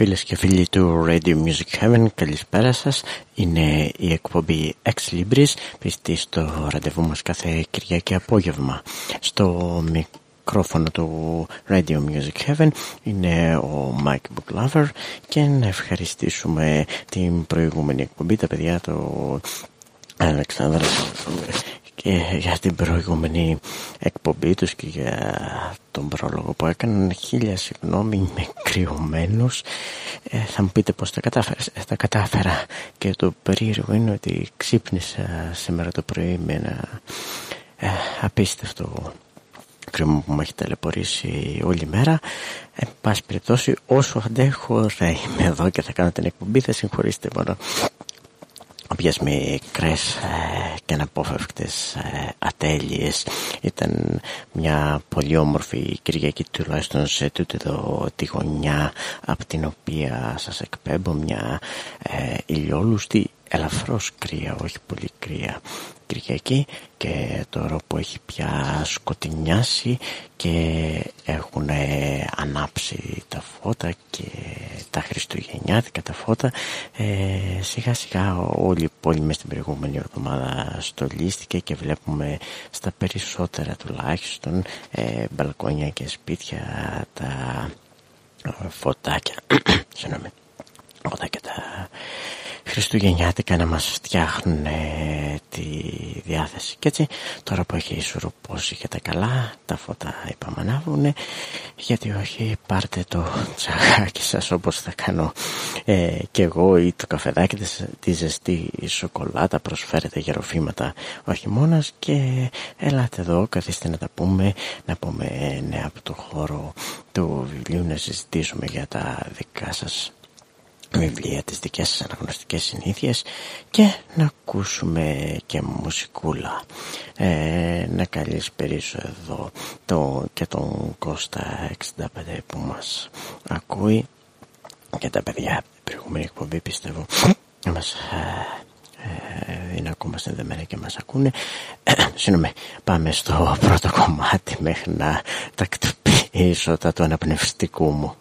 Φίλες και φίλοι του Radio Music Heaven, καλησπέρα σας. Είναι η εκπομπή Ex Libris, πιστή στο ραντεβού μας κάθε Κυριακή απόγευμα. Στο μικρόφωνο του Radio Music Heaven είναι ο Mike Booklover και να ευχαριστήσουμε την προηγούμενη εκπομπή, τα παιδιά του Αλεξάνδρα και για την προηγούμενη εκπομπή τους και για τον πρόλογο που έκαναν χίλια συγγνώμη είμαι κρυωμένος. Ε, θα μου πείτε πως τα κατάφερα ε, τα κατάφερα. Και το περίεργο είναι ότι ξύπνησα σήμερα το πρωί με ένα ε, απίστευτο κρύο που με έχει ταλαιπωρήσει όλη μέρα. Εν πάση περιπτώσει όσο αντέχω θα είμαι εδώ και θα κάνω την εκπομπή. Θα συγχωρήσετε μόνο όποιες μικρές ε, και αναπόφευκτες ε, ατέλειες. Ήταν μια πολύ όμορφη Κυριακή τουλάχιστον σε τούτη εδώ τη γωνιά από την οποία σας εκπέμπω μια ε, ηλιόλουστη ελαφρώς κρύα όχι πολύ κρύα Κυριακή και τώρα που έχει πια σκοτεινιάσει και έχουν ανάψει τα φώτα και τα χριστουγεννιάτικα τα φώτα ε, σιγά σιγά όλη η πόλη μες την προηγούμενη εβδομάδα στολίστηκε και βλέπουμε στα περισσότερα τουλάχιστον ε, μπαλκόνια και σπίτια τα φωτάκια συγγνώμη φωτάκια τα χριστουγεννιάτικα να μας φτιάχνουν τη διάθεση. Και έτσι τώρα που έχει ισορροπώσει και τα καλά τα φώτα είπαμε ανάβουν γιατί όχι πάρτε το τσαγάκι σας όπως θα κάνω ε, και εγώ ή το καφεδάκι της ζεστή σοκολάτα. Προσφέρετε γεροφήματα ο χειμώνας και ελάτε εδώ καθίστε να τα πούμε να πούμε νέα από το χώρο του βιβλίου να συζητήσουμε για τα δικά σας βιβλία, τις δικές σας αναγνωστικές συνήθειες και να ακούσουμε και μουσικούλα. Ε, να καλησπερίσω εδώ το, και τον Κώστα 65 που μας ακούει και τα παιδιά. Την προηγούμενη εκπομπή πιστεύω μας ε, ε, είναι ακόμα συνδεμένα και μας ακούνε. Συγγνώμη, πάμε στο πρώτο κομμάτι μέχρι να τακτοποιήσω τα του αναπνευστικού μου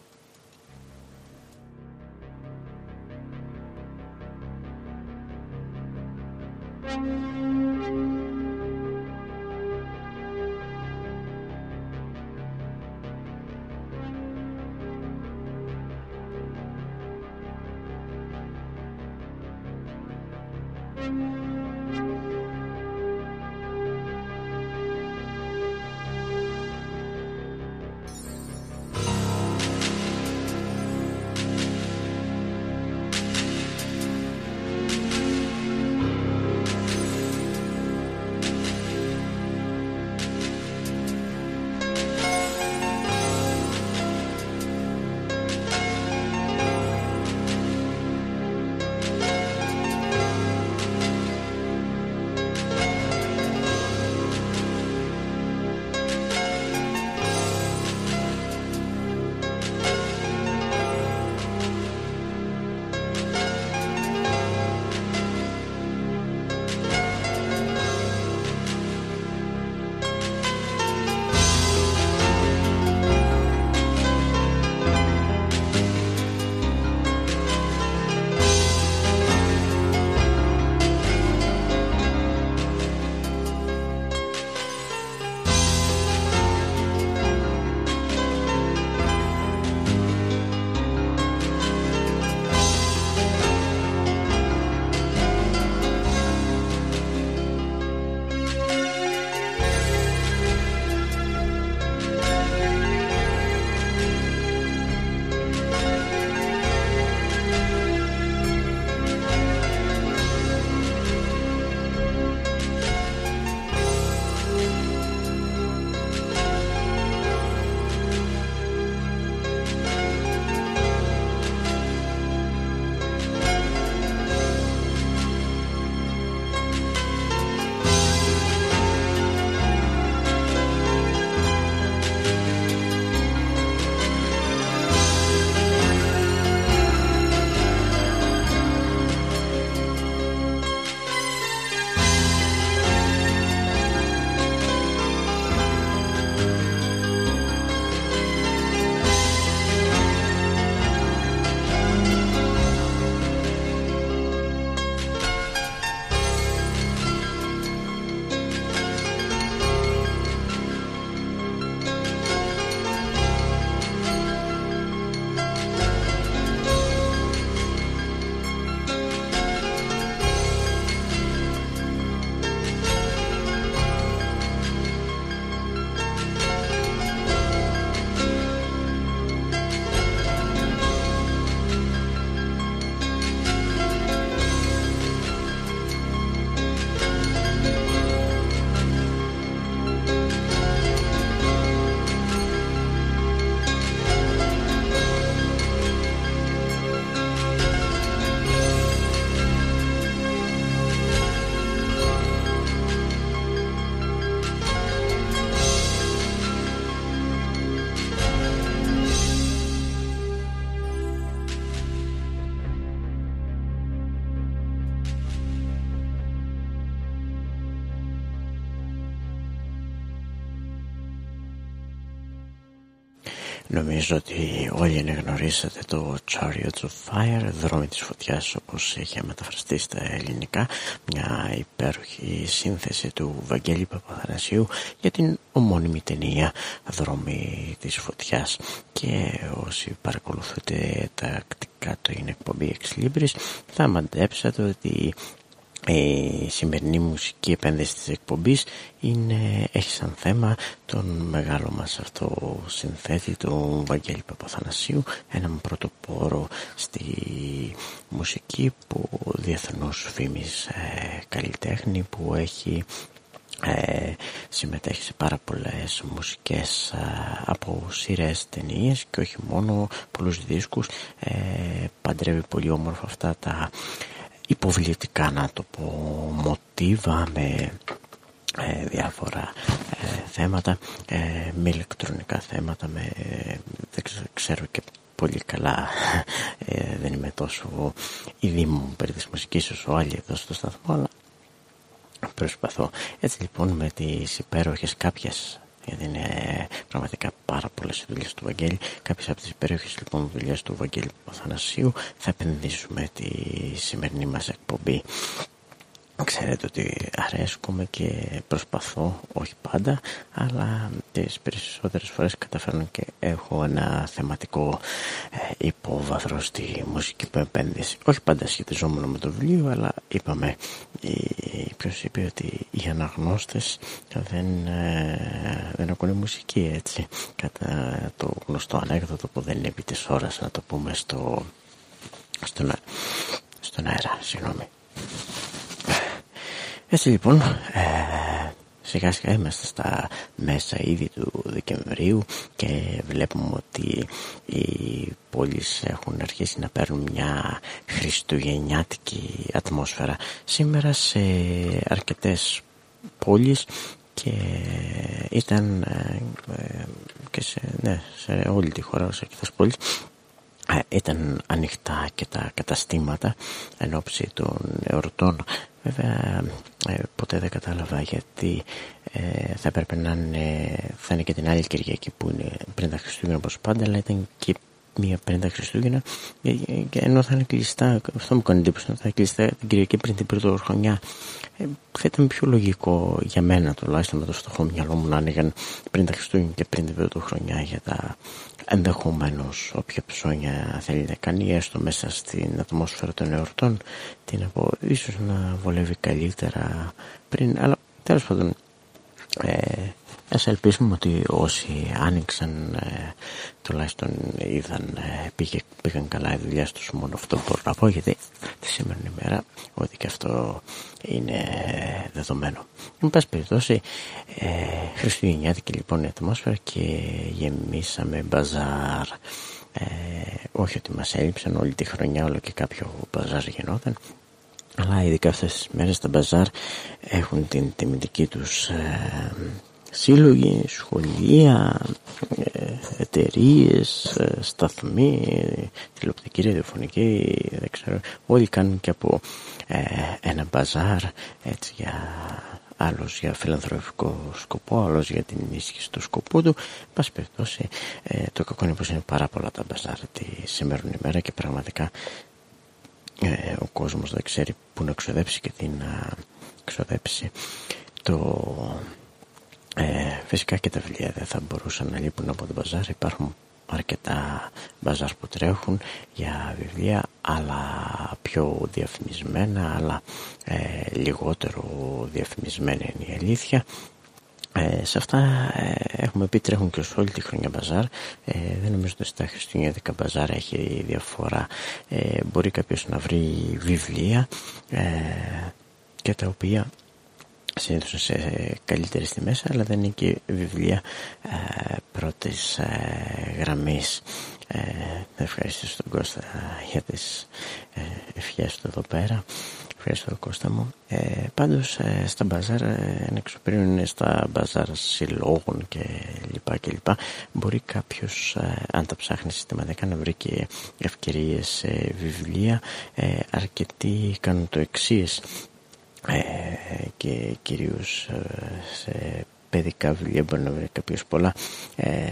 Νομίζω ότι όλοι γνωρίσατε το Chariots of Fire, δρόμοι της φωτιάς όπως έχει μεταφραστεί στα ελληνικά, μια υπέροχη σύνθεση του Βαγγέλη Παπαθανασίου για την ομώνυμη ταινία δρόμοι της φωτιάς και όσοι παρακολουθείτε τακτικά το είναι εκπομπή Ex Libris θα μαντέψατε ότι η σημερινή μουσική επένδυση της εκπομπής είναι, έχει σαν θέμα τον μεγάλο μας αυτό συνθέτη του Βαγγέλη Παπαθανασίου έναν πρωτοπόρο στη μουσική που διεθνούς φήμης ε, καλλιτέχνη που έχει ε, συμμετέχει σε πάρα πολλές μουσικές ε, από σειρές ταινίες και όχι μόνο πολλούς δίσκους. Ε, παντρεύει πολύ όμορφα αυτά τα υποβλητικά να το πω μοτίβα με ε, διάφορα ε, θέματα ε, με ηλεκτρονικά θέματα με, δεν ξέρω και πολύ καλά δεν είμαι τόσο ήδη μου περί της μουσικής όσο άλλοι εδώ στο σταθμό αλλά προσπαθώ. Έτσι λοιπόν με τις υπέροχες κάποιες γιατί είναι πραγματικά πάρα πολλές δουλειές του Βαγγέλη. Κάποιες από τις υπέροχε λοιπόν δουλειές του Βαγγέλη Παθανασίου θα επενδύσουμε τη σημερινή μας εκπομπή. Ξέρετε ότι αρέσκομαι και προσπαθώ, όχι πάντα, αλλά τις περισσότερες φορές καταφέρνω και έχω ένα θεματικό ε, υπόβαθρο στη μουσική που επένδυση. Όχι πάντα σχετιζόμενο με το βιβλίο, αλλά είπαμε, ποιος είπε ότι οι αναγνώστες δεν, ε, δεν ακούνε μουσική έτσι. Κατά το γνωστό ανέκδοτο που δεν είναι επί της ώρας να το πούμε στο, στον, στον αέρα, συγγνώμη. Έτσι λοιπόν, ε, σιγά σιγά είμαστε στα μέσα ήδη του Δεκεμβρίου και βλέπουμε ότι οι πόλεις έχουν αρχίσει να παίρνουν μια χριστουγεννιάτικη ατμόσφαιρα. Σήμερα σε αρκετές πόλεις και ήταν ε, ε, και σε, ναι, σε όλη τη χώρα, σε αρκετές πόλεις ε, ήταν ανοιχτά και τα καταστήματα εν ώψη των εορτών Βέβαια ε, ποτέ δεν κατάλαβα γιατί ε, θα έπρεπε να είναι, θα είναι και την άλλη Κυριακή που είναι πριν τα Χριστούγεννα όπως πάντα αλλά ήταν και μία πριν τα Χριστούγεννα ε, και ενώ θα είναι κλειστά, αυτό μου κάνει εντύπωση, θα είναι κλειστά την Κυριακή πριν την πρώτη χρονιά ε, θα ήταν πιο λογικό για μένα τουλάχιστον με το στοχό μυαλό μου να άνοιγαν πριν τα Χριστούγεννα και πριν την πρώτη χρονιά για τα ενδεχομένως όποια ψώνια θέλει να κάνει έστω μέσα στην ατμόσφαιρα των εορτών. Τι να πω, ίσως να βολεύει καλύτερα πριν αλλά τέλος πάντων ε, ας ελπίσουμε ότι όσοι άνοιξαν ε, τουλάχιστον είδαν, ε, πήγε, πήγαν καλά οι δουλειά τους μόνο αυτό μπορώ να πω γιατί τη σημερινή μέρα ότι και αυτό είναι δεδομένο. Εν πάση περιπτώσει ε, Χριστουγεννιάτικη λοιπόν η ατμόσφαιρα και γεμίσαμε μπαζάρ ε, όχι ότι μας έλειψαν όλη τη χρονιά όλο και κάποιο μπαζάρ γινόταν αλλά ειδικά αυτές τις μέρες τα μπαζάρ έχουν την τιμητική τους ε, σύλλογοι, σχολεία, ε, εταιρείες, ε, σταθμοί, τηλεοπτική, ραδιοφωνική, δεν ξέρω, όλοι κάνουν και από ε, ένα μπαζάρ έτσι για άλλος για φιλανθρωπικό σκοπό, άλλος για την ενίσχυση του σκοπού του. Πάση περιπτώσει, το κακό είναι πως είναι πάρα πολλά τα μπαζάρ τη σημερινή ημέρα και πραγματικά ο κόσμος δεν ξέρει που να ξοδέψει και τι να ξοδέψει. Το ε, φυσικά και τα βιβλία δεν θα μπορούσαν να λείπουν από τον μπαζάρ. Υπάρχουν αρκετά μπαζάρ που τρέχουν για βιβλία αλλά πιο διαφημισμένα αλλά ε, λιγότερο διαφημισμένα είναι η αλήθεια. Ε, σε αυτά ε, έχουμε πει τρέχουν και σε όλη τη χρονιά μπαζάρ. Ε, δεν νομίζω ότι στα χριστουγεννιάτικα μπαζάρ έχει διαφορά. Ε, μπορεί κάποιος να βρει βιβλία και τα οποία συνήθως σε καλύτερες τιμές αλλά δεν είναι και βιβλία ε, πρώτης ε, γραμμής. Ε, ευχαριστήσω τον Κώστα για τις ε, ευχές του εδώ πέρα. Ευχαριστώ Κώστα μου. Ε, πάντως ε, στα μπαζάρ ε, είναι στα μπαζάρ συλλόγων και λοιπά και λοιπά. Μπορεί κάποιος ε, αν τα ψάχνει συστηματικά να βρει και ευκαιρίες σε βιβλία. Αρκετοί κάνουν το εξής. ε, και κυρίως ε, σε παιδικά βιβλία μπορεί να βρει κάποιος πολλά ε,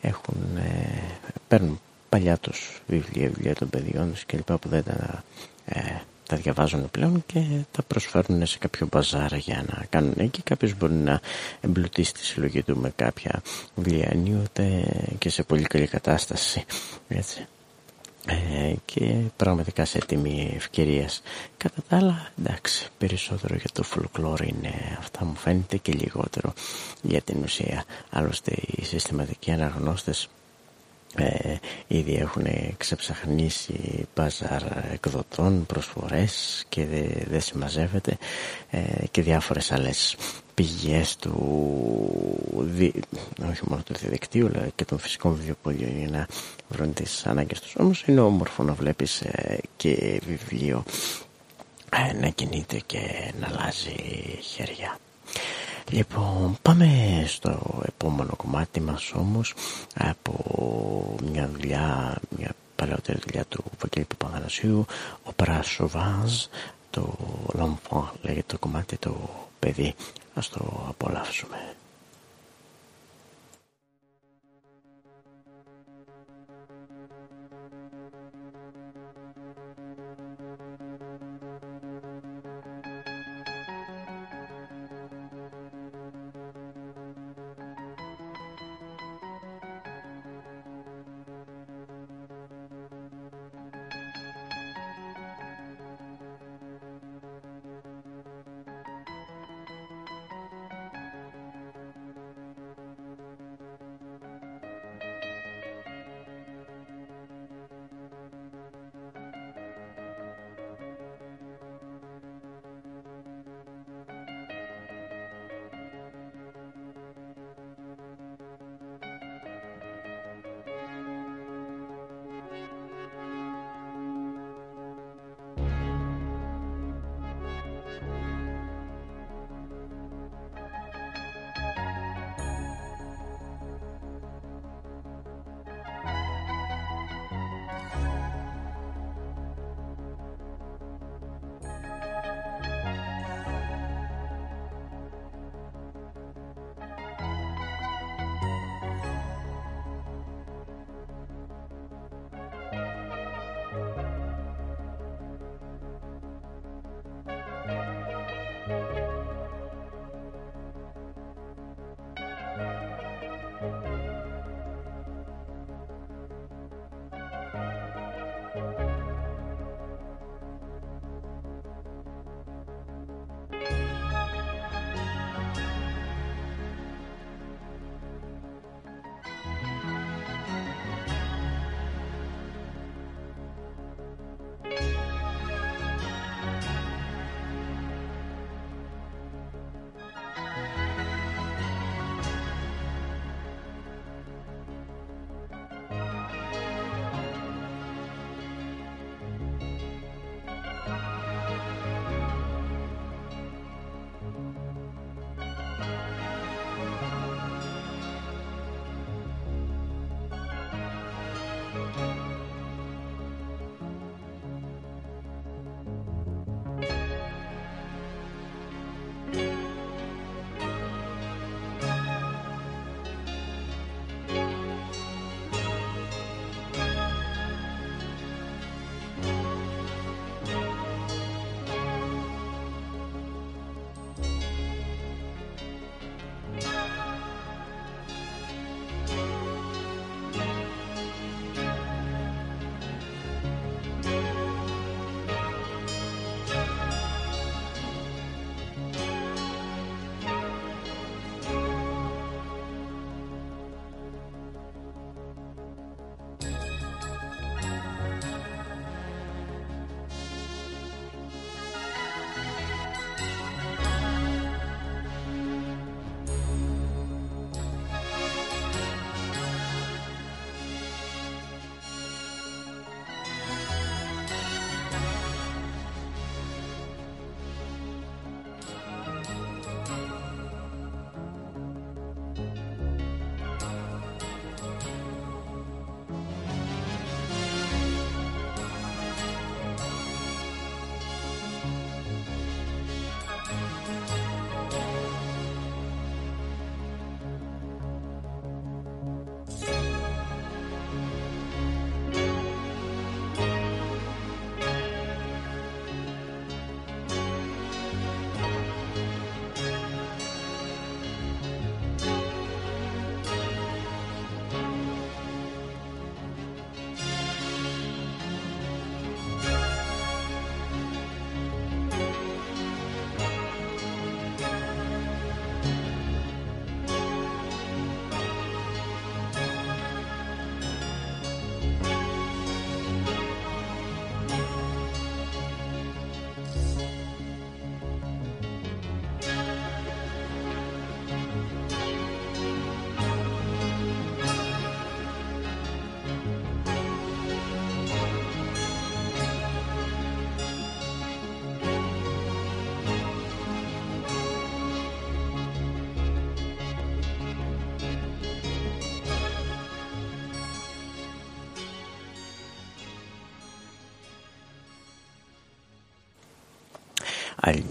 έχουν, ε, παίρνουν παλιά τους βιβλία, βιβλία των παιδιών τους κλπ που δεν τα, ε, τα διαβάζουν πλέον και τα προσφέρουν σε κάποιο μπαζάρα για να κάνουν εκεί κάποιος μπορεί να εμπλουτίσει τη συλλογή του με κάποια βιβλία ούτε και σε πολύ καλή κατάσταση έτσι. Ε, και πραγματικά σε τιμή ευκαιρίας. Κατά τα άλλα, εντάξει, περισσότερο για το folklore είναι αυτά μου φαίνεται και λιγότερο για την ουσία. Άλλωστε οι συστηματικοί αναγνώστες ε, ήδη έχουν ξεψαχνίσει μπαζάρ εκδοτών, προσφορές και δεν δε συμμαζεύεται ε, και διάφορες άλλες πηγές του δι... όχι μόνο του διαδικτύου αλλά και των φυσικών βιβλιοπολίων για να βρουν τις ανάγκες τους όμως είναι όμορφο να βλέπεις ε, και βιβλίο ε, να κινείται και να αλλάζει χέρια Λοιπόν, πάμε στο επόμενο κομμάτι μας όμως από μια δουλειά, μια παλαιότερη δουλειά του Βαγγέλη Παπαγανασίου, ο Πρασοβάζ, το L'Enfant λέγεται το κομμάτι το παιδί. Ας το απολαύσουμε.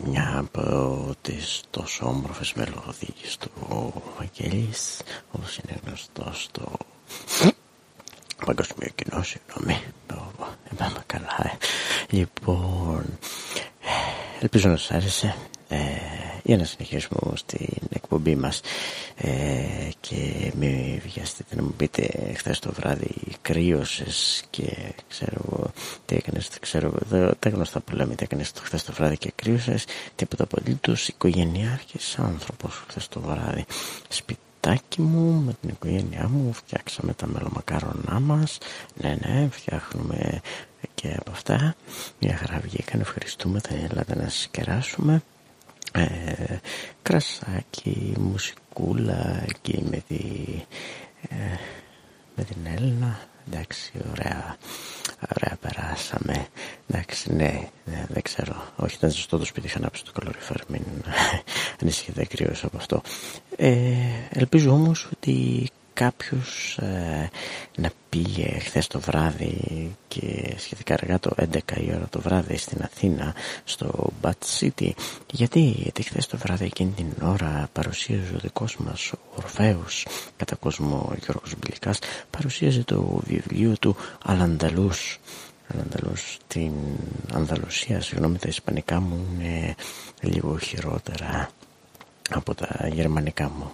Μια από τις τόσο όμορφες μελωδίες του Βαγγέλης όπως είναι γνωστό στο παγκοσμίο κοινό, συγγνώμη, δεν πάμε καλά. Ε. Λοιπόν, ελπίζω να σας άρεσε. Ε, για να συνεχίσουμε στην εκπομπή μας ε, και μην βιαστείτε να μου πείτε χθες το βράδυ κρύωσες και ξέρω τι έκανες, ξέρω τα γνωστά που λέμε τι έκανες χθες το βράδυ και κρύωσες τίποτα απολύτως οικογενειάρχης άνθρωπος χθες το βράδυ. Σπιτάκι μου με την οικογένειά μου φτιάξαμε τα μελομακάρονά μας. Ναι ναι φτιάχνουμε και από αυτά. Μια χαρά βγήκαν ευχαριστούμε θα έλατε να σας κεράσουμε. Ε, κρασάκι, μουσικούλα και με, τη, ε, με την Έλληνα εντάξει ωραία. Ωραία περάσαμε. Εντάξει ναι, ναι δεν ξέρω. Όχι ήταν ζεστό το σπίτι είχα ανάψει το καλοριφέρ μην ανησυχείτε κρύος από αυτό. Ε, ελπίζω όμως ότι κάποιος ε, να πήγε χθες το βράδυ και σχετικά αργά το 11 η ώρα το βράδυ στην Αθήνα στο Bat City γιατί, γιατί χθες το βράδυ εκείνη την ώρα παρουσίαζε ο δικός μας ο Ορφέος κατά κόσμο Γιώργος Μπιλικάς παρουσίαζε το βιβλίο του Αλανταλούς Αλανταλούς την Ανδαλουσία συγγνώμη τα ισπανικά μου είναι λίγο χειρότερα από τα γερμανικά μου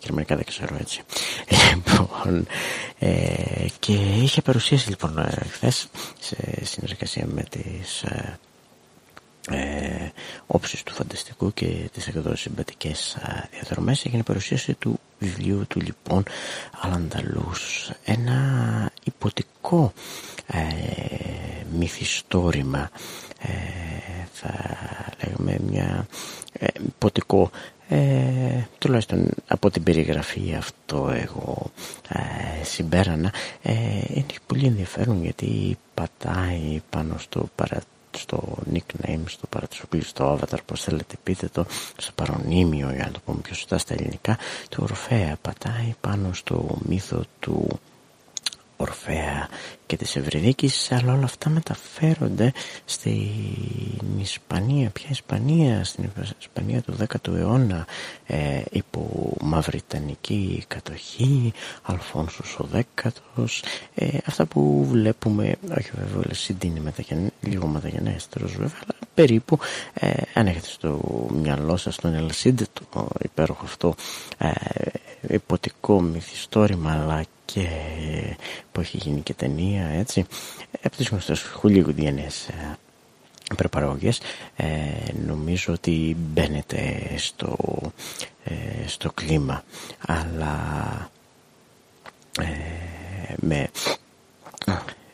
γερμανικά δεν ξέρω έτσι. Λοιπόν, ε, και είχε παρουσίαση λοιπόν ε, χθες σε συνεργασία με τις ε, ε, όψεις του φανταστικού και τις εκδόσεις συμπατικές διαδρομές έγινε παρουσίαση του βιβλίου του λοιπόν Αλανταλούς ένα υποτικό ε, μυθιστόρημα ε, θα λέγαμε μια ε, υποτικό ε, τουλάχιστον από την περιγραφή αυτό εγώ ε, συμπέρανα ε, είναι πολύ ενδιαφέρον γιατί πατάει πάνω στο παρα, στο nickname, στο παρατσουκλή, στο avatar, πώς θέλετε πείτε το, στο παρονίμιο, για να το πούμε πιο σωστά στα ελληνικά, του Ορφέα. Πατάει πάνω στο μύθο του Ορφέα και της Ευρυδίκης αλλά όλα αυτά μεταφέρονται στην Ισπανία. Πια Ισπανία; Στην Ισπανία του 10ου αιώνα ε, υπό μαυριτανική κατοχή Αλφόνσος ο 10ος ε, αυτά που βλέπουμε όχι βέβαια συντείνει μεταγεν, λίγο μεταγενέστερος βέβαια αλλά περίπου ε, αν έχετε στο μυαλό σας τον Ελσίντετο υπέροχο αυτό ε, υποτικό μυθιστόρημα αλλά και που έχει γίνει και ταινία έτσι. Από τις γνωστές χουλιγουδιανές ε, προπαραγωγές ε, νομίζω ότι μπαίνετε στο, ε, στο κλίμα αλλά ε, με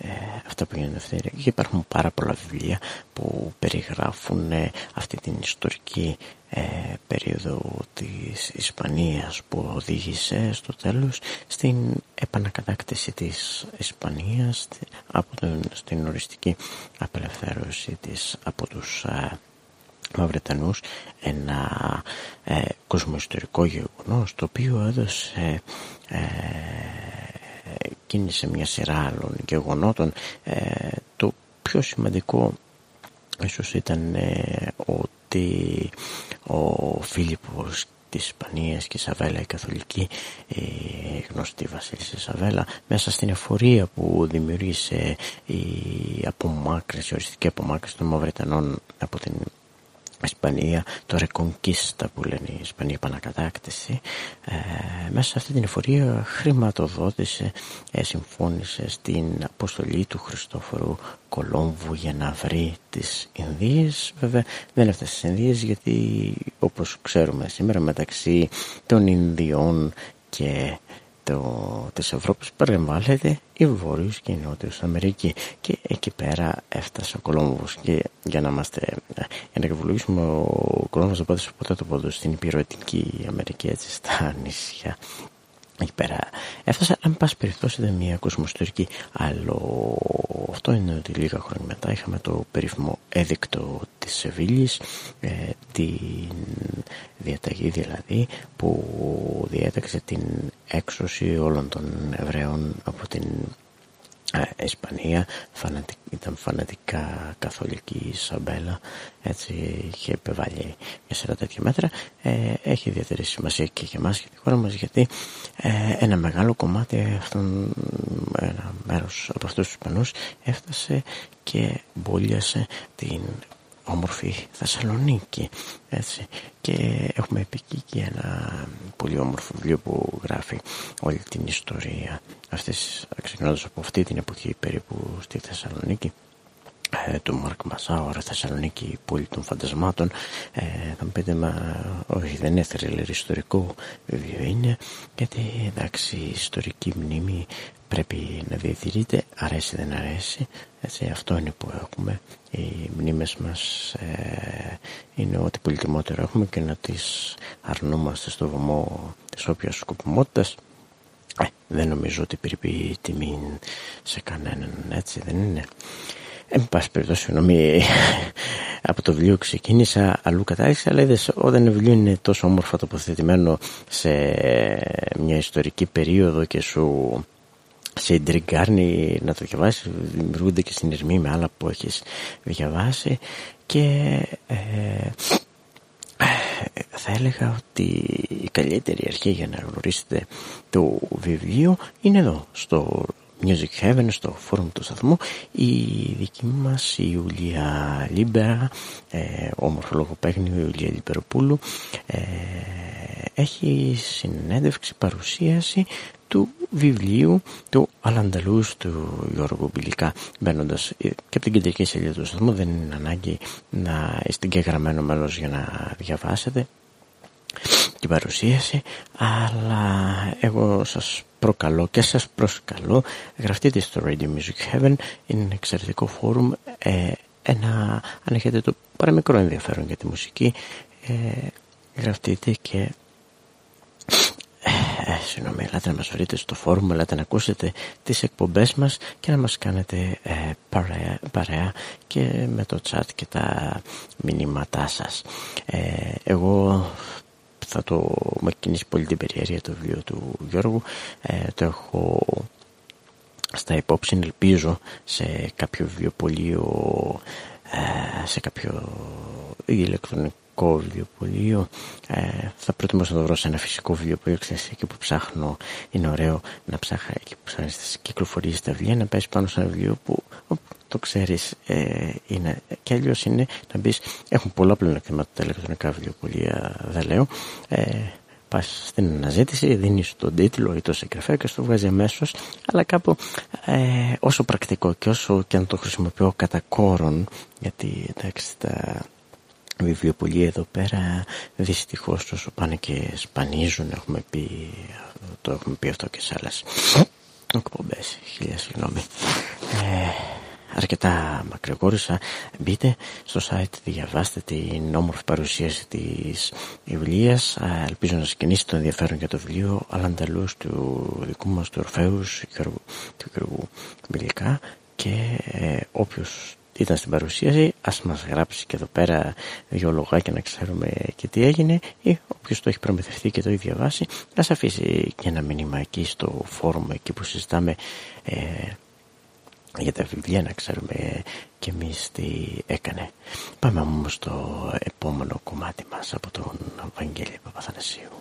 ε, αυτά που γίνονται αυτή και υπάρχουν πάρα πολλά βιβλία που περιγράφουν αυτή την ιστορική ε, περίοδο της Ισπανίας που οδήγησε στο τέλος στην επανακατάκτηση της Ισπανίας από την, στην οριστική απελευθέρωση της από τους ε, Μαυρετανούς ένα ε, κοσμοϊστορικό γεγονός το οποίο έδωσε ε, κίνησε μια σειρά άλλων γεγονότων. Ε, το πιο σημαντικό ίσως ήταν ε, ότι ο Φίλιππος της Ισπανίας και η Σαβέλα η καθολική η γνωστή βασίλισσα Σαβέλα μέσα στην εφορία που δημιούργησε η απομάκρυση, η οριστική απομάκρυση των Μαυρετανών από την Ισπανία, το Reconquista που λένε η Ισπανία επανακατάκτηση ε, μέσα σε αυτή την εφορία χρηματοδότησε, ε, συμφώνησε στην αποστολή του Χριστόφορου Κολόμβου για να βρει τις Ινδίες. Βέβαια δεν έφτασε στις Ινδίες γιατί όπως ξέρουμε σήμερα μεταξύ των Ινδιών και το, της Ευρώπης παρεμβάλλεται η Βόρειος και η Νότιος Αμερική. Και εκεί πέρα έφτασε ο Κολόμβος. Και για να είμαστε για να ευολογήσουμε ο Κολόμβος δεν πάτησε ποτέ το πόδο στην υπηρετική Αμερική έτσι στα νησιά εκεί πέρα. Έφτασε αν πάση περιπτώσει ήταν μια κοσμοστορική άλλο. Αυτό είναι ότι λίγα χρόνια μετά είχαμε το περίφημο έδικτο της Σεβίλης ε, την διαταγή δηλαδή που διέταξε την έξωση όλων των Εβραίων από την ε, Ισπανία ήταν φανατικά καθολική η Σαμπέλα έτσι είχε επιβάλει μια σειρά τέτοια μέτρα. Ε, έχει ιδιαίτερη σημασία και για εμάς και τη χώρα μας γιατί ε, ένα μεγάλο κομμάτι αυτών ένα μέρος από αυτούς τους Ισπανούς έφτασε και μπόλιασε την όμορφη Θεσσαλονίκη έτσι. και έχουμε πει και ένα πολύ όμορφο βιβλίο που γράφει όλη την ιστορία αυτής ξεκινώντας από αυτή την εποχή περίπου στη Θεσσαλονίκη ε, του Μάρκ Μασάουρα, Θεσσαλονίκη, πόλη των φαντασμάτων. Ε, θα μου πείτε, μα όχι, δεν είναι θρύλερ ιστορικό βιβλίο είναι, γιατί εντάξει, η ιστορική μνήμη πρέπει να διατηρείται, αρέσει δεν αρέσει, έτσι, αυτό είναι που έχουμε. Οι μνήμες μας ε, είναι ό,τι πολυτιμότερο έχουμε και να τις αρνούμαστε στο βωμό της όποιας σκοπιμότητας. Ε, δεν νομίζω ότι περιποιεί τιμή σε κανέναν, έτσι δεν είναι. Εν πάση περιπτώσει, συγγνώμη, από το βιβλίο ξεκίνησα, αλλού κατάληξα, αλλά είδες, όταν το βιβλίο είναι τόσο όμορφα τοποθετημένο σε μια ιστορική περίοδο και σου σε εντριγκάρνει να το διαβάσεις, δημιουργούνται και συνειρμοί με άλλα που έχεις διαβάσει και ε, θα έλεγα ότι η καλύτερη αρχή για να γνωρίσετε το βιβλίο είναι εδώ στο Music Heaven στο φόρουμ του σταθμού. Η δική μας η Ιουλία Λίμπερα ε, όμορφο λογοπαίγνιο η Ιουλία Λιμπεροπούλου ε, έχει συνέντευξη παρουσίαση του βιβλίου του Αλ Άνταλους του Γιώργου Μπιλικά μπαίνοντας και από την κεντρική σελίδα του σταθμού δεν είναι ανάγκη να είστε εγγεγραμμένο μέλος για να διαβάσετε την παρουσίαση αλλά εγώ σας προκαλώ και σας προσκαλώ γραφτείτε στο Radio Music Heaven είναι ένα εξαιρετικό φόρουμ ε, ένα, αν έχετε το παραμικρό ενδιαφέρον για τη μουσική ε, γραφτείτε και ε, συγγνώμη, ελάτε να μας βρείτε στο φόρουμ, ελάτε να ακούσετε τις εκπομπές μας και να μας κάνετε ε, παρέα, παρέα και με το chat και τα μηνύματά σας. Ε, εγώ θα το με κινήσει πολύ την περιέργεια το βιβλίο του Γιώργου. Ε, το έχω στα υπόψη, ελπίζω σε κάποιο βιβλιοπωλείο, ε, σε κάποιο ηλεκτρονικό βιβλιοπωλείο. Ε, θα προτιμήσω να το βρω σε ένα φυσικό βιβλιοπωλείο, ξέρεις, εκεί που ψάχνω, είναι ωραίο να ψάχνω εκεί που ψάχνεις τις κυκλοφορίες τα βιβλία, να πέσει πάνω σε ένα βιβλίο που το ξέρεις ε, είναι, και αλλιώς είναι να μπεις, έχουν πολλά πλεονεκτήματα τα ηλεκτρονικά βιβλιοπολία δεν λέω ε, πας στην αναζήτηση, δίνεις τον τίτλο ή το συγγραφέα και στο βγάζει αμέσως, αλλά κάπου ε, όσο πρακτικό και όσο και αν το χρησιμοποιώ κατά κόρον, γιατί εντάξει τα βιβλιοπολία εδώ πέρα δυστυχώς τόσο πάνε και σπανίζουν, έχουμε πει, το έχουμε πει αυτό και σε άλλες εκπομπές, χίλια συγγνώμη. Ε, αρκετά μακρηγόρησα. Μπείτε στο site διαβάστε την όμορφη παρουσίαση της βιβλίας. Ελπίζω να συγκινήσει το ενδιαφέρον για το βιβλίο. Αλανταλούς του δικού μας του Ορφέους του Γιώργου Μπιλικά. Και ε, όποιος ήταν στην παρουσίαση ας μας γράψει και εδώ πέρα δύο λογάκια να ξέρουμε και τι έγινε ή όποιος το έχει προμηθευτεί και το έχει διαβάσει ας αφήσει και ένα μήνυμα εκεί στο φόρουμ εκεί που συζητάμε ε, για τα βιβλία να ξέρουμε και εμείς τι έκανε. Πάμε όμως στο επόμενο κομμάτι μας από τον Βαγγέλη Παπαθανασίου.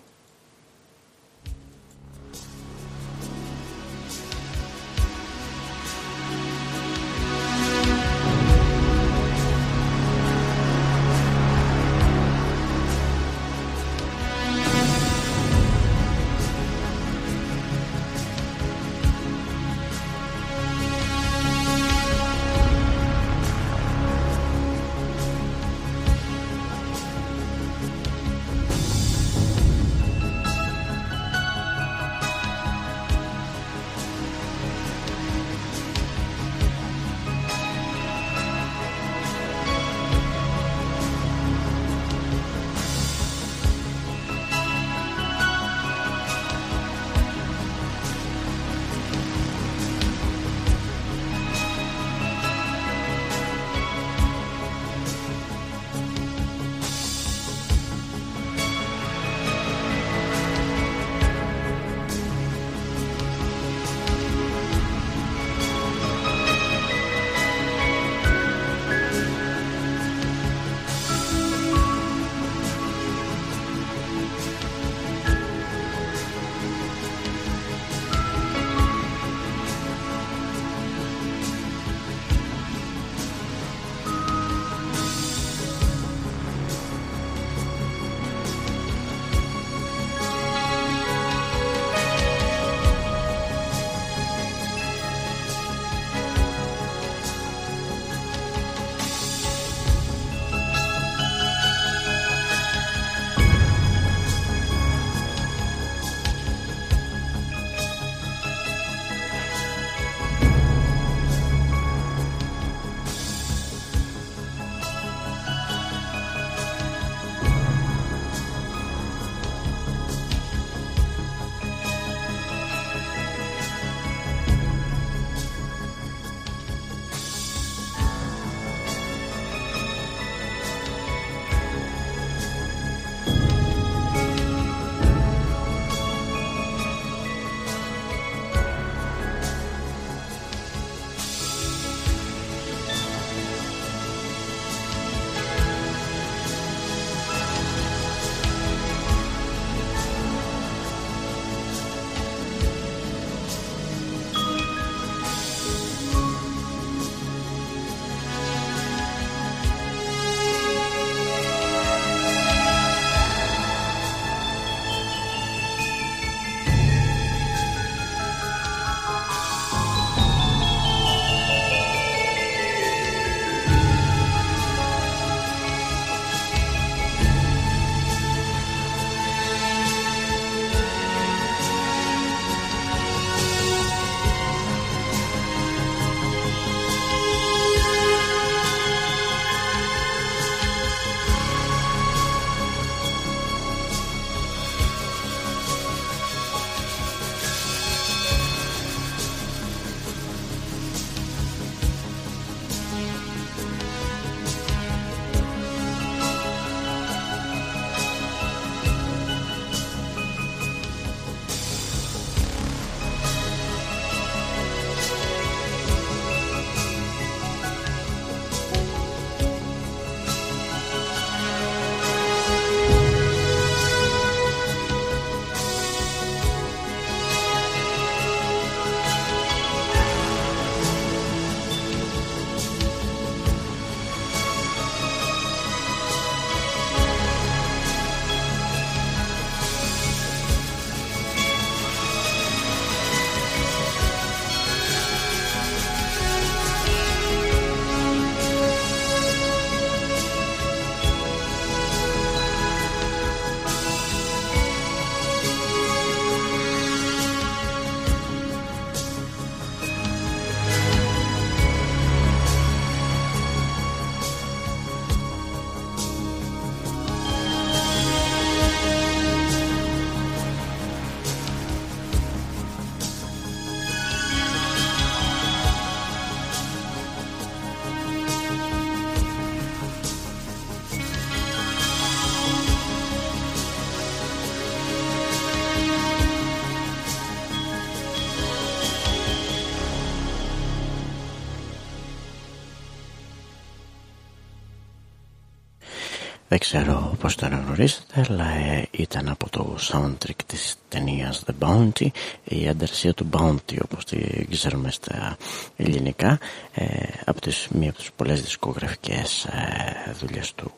Ξέρω πώς το αναγνωρίσετε, αλλά ε, ήταν από το soundtrack της ταινίας The Bounty, η ανταρσία του Bounty όπως τη ξέρουμε στα ελληνικά, ε, από τις, μία από τις πολλές δισκογραφικές ε, δουλειές του,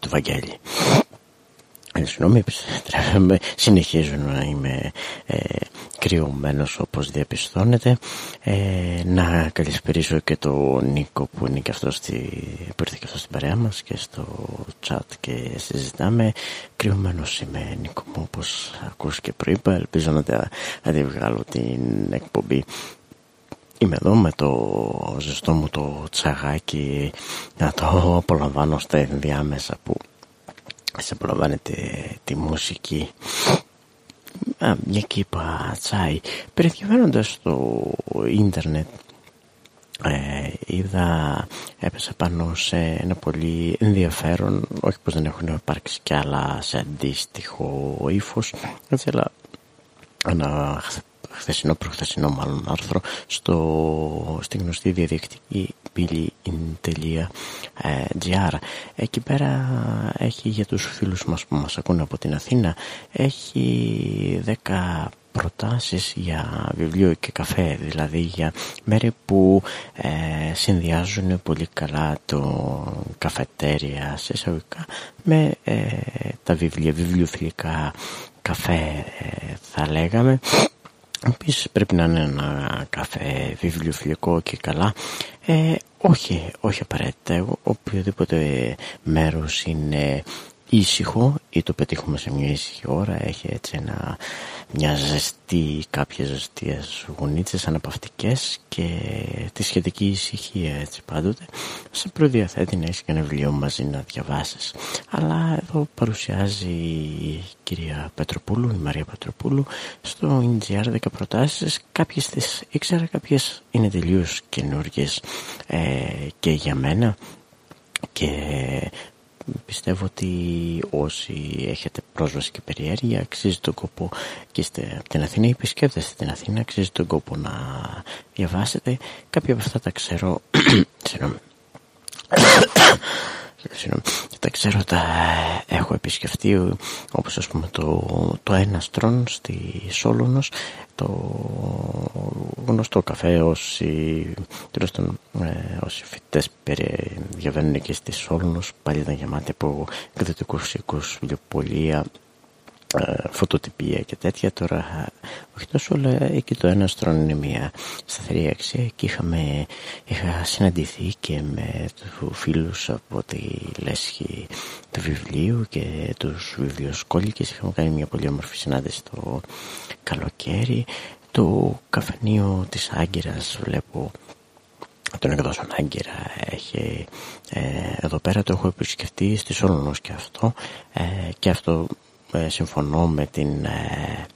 του Βαγγέλη. Ε, συγγνώμη, συνεχίζω να είμαι ε, κρυωμένος όπως διαπιστώνετε. Ε, να καλησπερίσω και το Νίκο που είναι και αυτός στη, που ήρθε και αυτός στην παρέα μας και στο chat και συζητάμε. Κρυωμένος είμαι Νίκο μου όπως ακούς και προείπα. Ελπίζω να, να τη βγάλω την εκπομπή Είμαι εδώ με το ζεστό μου το τσαγάκι να το απολαμβάνω στα ενδιάμεσα που σε απολαμβάνετε τη μουσική. Α, μια κύπα τσάι περιδιαβαίνοντας στο ίντερνετ ε, είδα έπεσα πάνω σε ένα πολύ ενδιαφέρον όχι πως δεν έχουν υπάρξει κι άλλα σε αντίστοιχο ύφος έτσι αλλά ένα χθεσινό προχθεσινό μάλλον άρθρο στο, στη γνωστή διαδικτική billy.gr εκεί πέρα έχει για τους φίλους μας που μας ακούν από την Αθήνα έχει 10 προτάσεις για βιβλίο και καφέ δηλαδή για μέρη που ε, συνδυάζουν πολύ καλά το καφετέρια σε εισαγωγικά με ε, τα βιβλία, βιβλιοφιλικά καφέ ε, θα λέγαμε Επίση πρέπει να είναι ένα καφέ βιβλιοφιλικό και καλά. Ε, όχι, όχι απαραίτητα. Οποιοδήποτε μέρος είναι ήσυχο ή το πετύχουμε σε μια ήσυχη ώρα έχει έτσι ένα, μια ζεστή κάποιες ζεστίες γονίτσες αναπαυτικές και τη σχετική ησυχία έτσι πάντοτε σε προδιαθέτει να έχεις και ένα βιβλίο μαζί να διαβάσεις. Αλλά εδώ παρουσιάζει η κυρία Πετροπούλου, η Μαρία Πετροπούλου στο NGR 10 προτάσεις. Κάποιες τις ήξερα κάποιες είναι τελείως καινούργιες ε, και για μένα. Και πιστεύω ότι όσοι έχετε πρόσβαση και περιέργεια αξίζει τον κόπο και είστε από την Αθήνα ή επισκέπτεστε την Αθήνα αξίζει τον κόπο να διαβάσετε. Κάποια από αυτά τα ξέρω τα ξέρω τα έχω επισκεφτεί όπως ας πούμε το, το Έναστρον στη Σόλωνος το γνωστό καφέ όσοι, τουλάχιστον, ε, όσοι φοιτητές διαβαίνουν και στη Σόλωνος πάλι ήταν γεμάτη από εκδοτικούς οίκους, βιβλιοπολία ε, φωτοτυπία και τέτοια. Τώρα όχι τόσο αλλά εκεί το ένα στρώνει είναι μια σταθερή αξία. Και είχαμε, είχα συναντηθεί και με τους φίλους από τη λέσχη του βιβλίου και τους βιβλιοσκόλικες. Είχαμε κάνει μια πολύ όμορφη συνάντηση το καλοκαίρι. Το καφενείο της Άγκυρας βλέπω τον εκδόσεων Άγκυρα έχει ε, εδώ πέρα. Το έχω επισκεφτεί στη Σόλωνος και αυτό. Ε, και αυτό ε, συμφωνώ με την ε,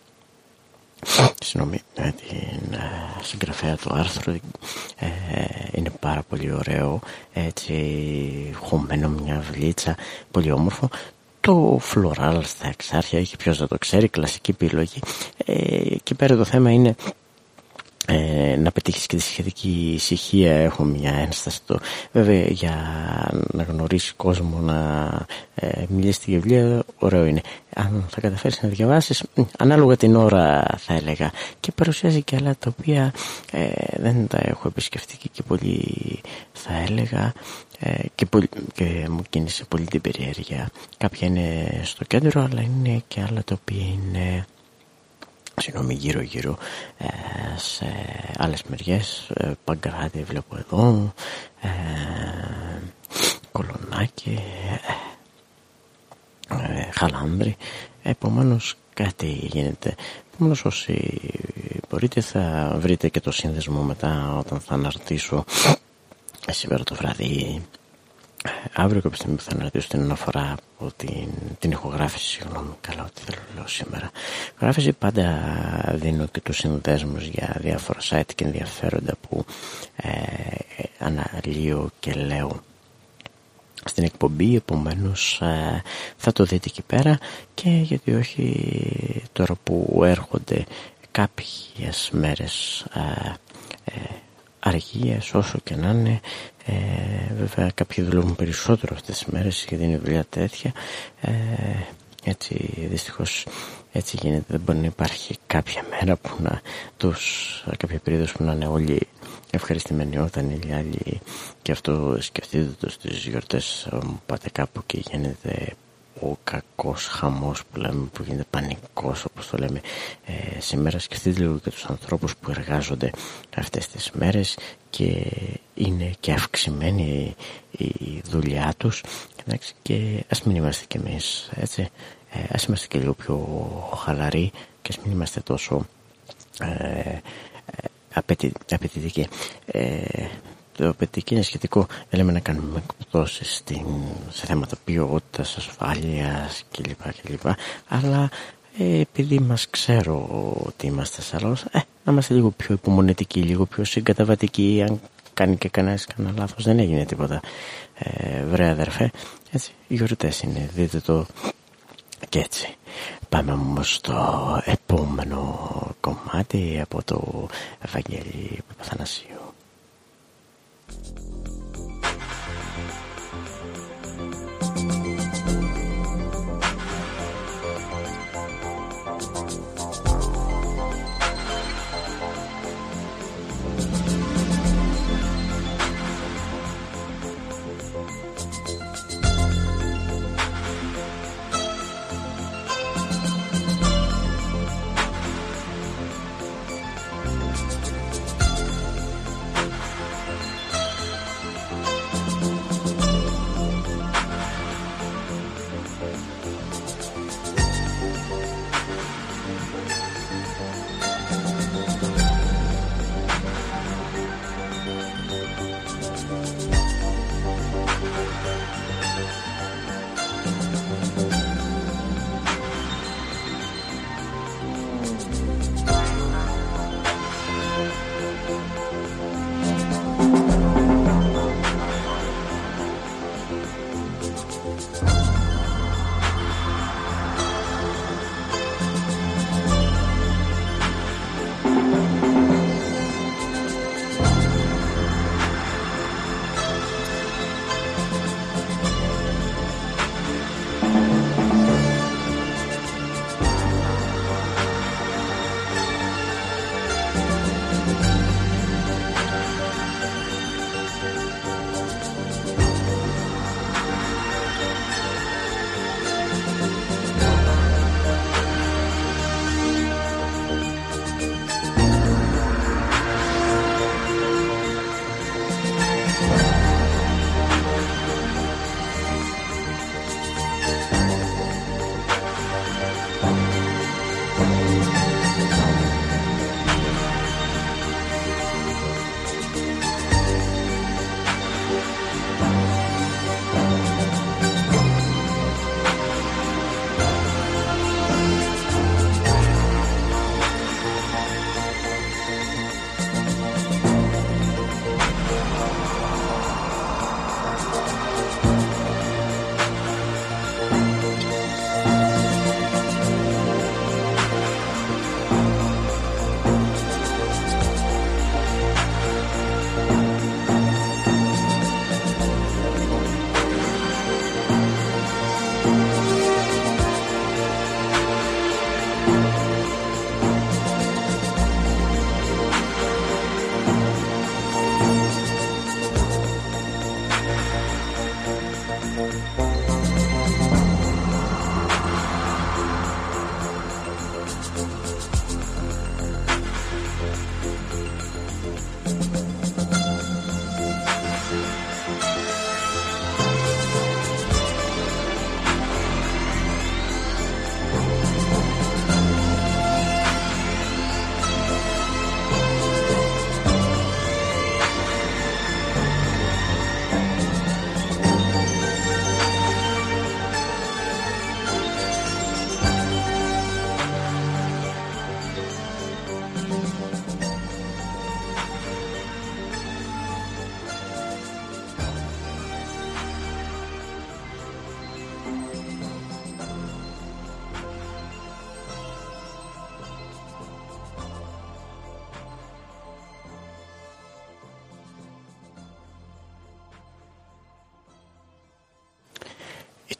συγγνώμη, με την ε, συγγραφέα του άρθρου. Ε, είναι πάρα πολύ ωραίο έτσι χωμένο μια βλίτσα πολύ όμορφο. Το φλωράλ στα εξάρχεια έχει ποιος να το ξέρει κλασική επιλογή. Ε, εκεί πέρα το θέμα είναι ε, να πετύχεις και τη σχετική ησυχία έχω μια ένσταση το, βέβαια για να γνωρίσεις κόσμο να ε, μιλήσει στη βιβλία ωραίο είναι. Αν θα καταφέρεις να διαβάσεις ανάλογα την ώρα θα έλεγα. Και παρουσιάζει και άλλα τα οποία ε, δεν τα έχω επισκεφτεί και πολύ θα έλεγα. Ε, και, πολύ, και μου κίνησε πολύ την περιέργεια. Κάποια είναι στο κέντρο αλλά είναι και άλλα τα οποία είναι συγγνώμη γύρω γύρω ε, σε άλλες μεριές ε, Παγκράτη βλέπω εδώ ε, Κολονάκι ε, ε, Χαλάνδρη. Επομένως κάτι γίνεται. Επομένως όσοι μπορείτε θα βρείτε και το σύνδεσμο μετά όταν θα αναρτήσω σήμερα το βράδυ Αύριο κάποια στιγμή που θα αναρτήσω την αναφορά από την, την ηχογράφηση, συγγνώμη, καλά ότι θέλω λέω σήμερα. Γράφηση πάντα δίνω και τους συνδέσμους για διάφορα site και ενδιαφέροντα που ε, αναλύω και λέω στην εκπομπή επομένως ε, θα το δείτε εκεί πέρα και γιατί όχι τώρα που έρχονται κάποιες μέρες ε, ε, αργίες όσο και να είναι ε, βέβαια κάποιοι δουλεύουν περισσότερο αυτές τις μέρες γιατί είναι δουλειά τέτοια. Ε, έτσι δυστυχώς έτσι γίνεται. Δεν μπορεί να υπάρχει κάποια μέρα που να τους κάποια περίοδος που να είναι όλοι ευχαριστημένοι. Όταν οι άλλοι και αυτό σκεφτείτε το στις γιορτές πάτε κάπου και γίνεται ο κακός χαμός που λέμε που γίνεται πανικός όπως το λέμε ε, σήμερα. Σκεφτείτε λίγο και τους ανθρώπους που εργάζονται αυτές τις μέρες και είναι και αυξημένη η δουλειά τους. Και ας μην είμαστε κι εμείς έτσι. Ε, ας είμαστε και λίγο πιο χαλαροί και ας μην είμαστε τόσο ε, ε απαιτητικοί. Ε, το απαιτητική είναι σχετικό λέμε να κάνουμε εκπτώσεις σε θέματα ποιότητας, ασφάλειας κλπ. κλπ. Αλλά ε, επειδή μας ξέρω ότι είμαστε σαλός, ε, να είμαστε λίγο πιο υπομονετικοί, λίγο πιο συγκαταβατικοί, αν κάνει και κανένας κανένα λάθος δεν έγινε τίποτα. Ε, βρε αδερφέ, έτσι, οι γιορτές είναι, δείτε το και έτσι. Πάμε όμως στο επόμενο κομμάτι από το Ευαγγέλιο Παπαθανασίου.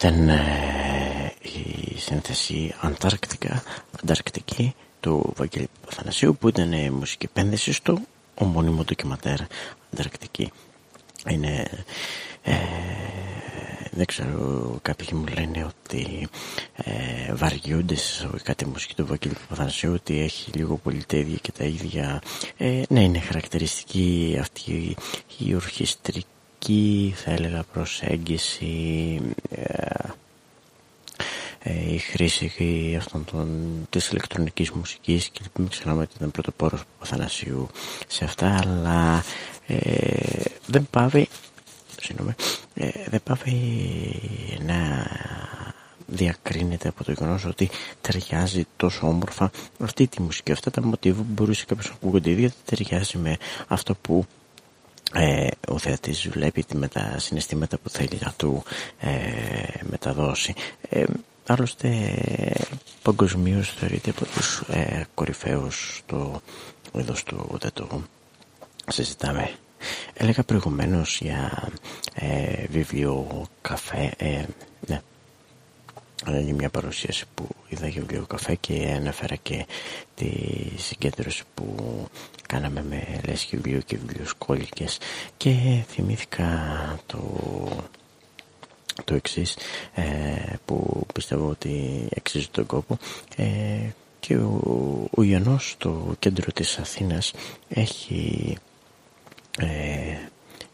Ήταν ε, η σύνθεση Αντάρκτικα, Ανταρκτική του Βαγγέλη Παθανασίου που ήταν η μουσική επένδυση στο ομώνυμο ντοκιματέρ Ανταρκτική. Είναι ε, δεν ξέρω, κάποιοι μου λένε ότι ε, βαριούνται σε κάτι μουσική του Βαγγέλη Παπαθανασίου ότι έχει λίγο πολύ τα ίδια και τα ίδια. Ε, ναι, είναι χαρακτηριστική αυτή η ορχιστρική, θα έλεγα, προσέγγιση. Ε, ε, η χρήση αυτών των, της ηλεκτρονικής μουσικής και μην ξεχνάμε ότι ήταν πρωτοπόρος του Παθανασίου σε αυτά αλλά ε, δεν πάβει συγγνώμη, ε, δεν πάει να διακρίνεται από το γεγονός ότι ταιριάζει τόσο όμορφα αυτή τη μουσική. Αυτά τα μοτίβα που μπορούσε κάποιο να ακούγονται ίδια ταιριάζει με αυτό που ε, ο θεατής βλέπει με τα συναισθήματα που θέλει να του ε, μεταδώσει. Ε, άλλωστε παγκοσμίως θεωρείται από τους ε, κορυφαίους στο είδος του, δεν το συζητάμε. Έλεγα προηγουμένως για ε, βιβλίο καφέ, ε, ναι, για μια παρουσίαση που είδα για βιβλίο καφέ και αναφέρα και τη συγκέντρωση που κάναμε με λέσχη βιβλίο και βιβλιοσκόλικες και θυμήθηκα το το εξής ε, που πιστεύω ότι αξίζει τον κόπο. Ε, και ο, ο Ιωνός στο κέντρο της Αθήνας έχει ε,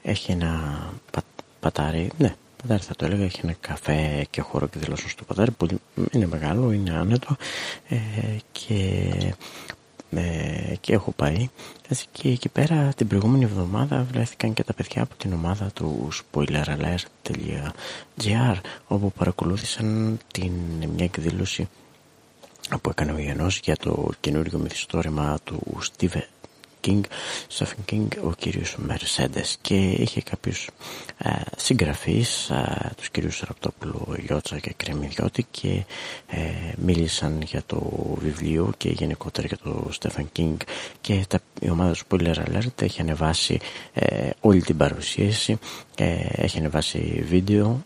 έχει ένα πα, πατάρι, ναι, πατάρι θα το έλεγα, έχει ένα καφέ και χώρο και δηλώσεων στο πατάρι που είναι μεγάλο, είναι άνετο ε, και, ε, και έχω πάει. Και εκεί πέρα την προηγούμενη εβδομάδα βρέθηκαν και τα παιδιά από την ομάδα του spoileralert.gr όπου παρακολούθησαν την, μια εκδήλωση που έκανε ο Γιαννός για το καινούργιο μυθιστόρημα του Steve King, Stephen King, ο κύριος Mercedes. Και είχε κάποιους ε, συγγραφείς, ε, τους κυρίους Ραπτόπουλο, Λιώτσα και Κρεμιδιώτη και ε, μίλησαν για το βιβλίο και γενικότερα για το Stephen King. Και τα, η ομάδα τους Spoiler Alert έχει ανεβάσει ε, όλη την παρουσίαση. Ε, έχει ανεβάσει βίντεο,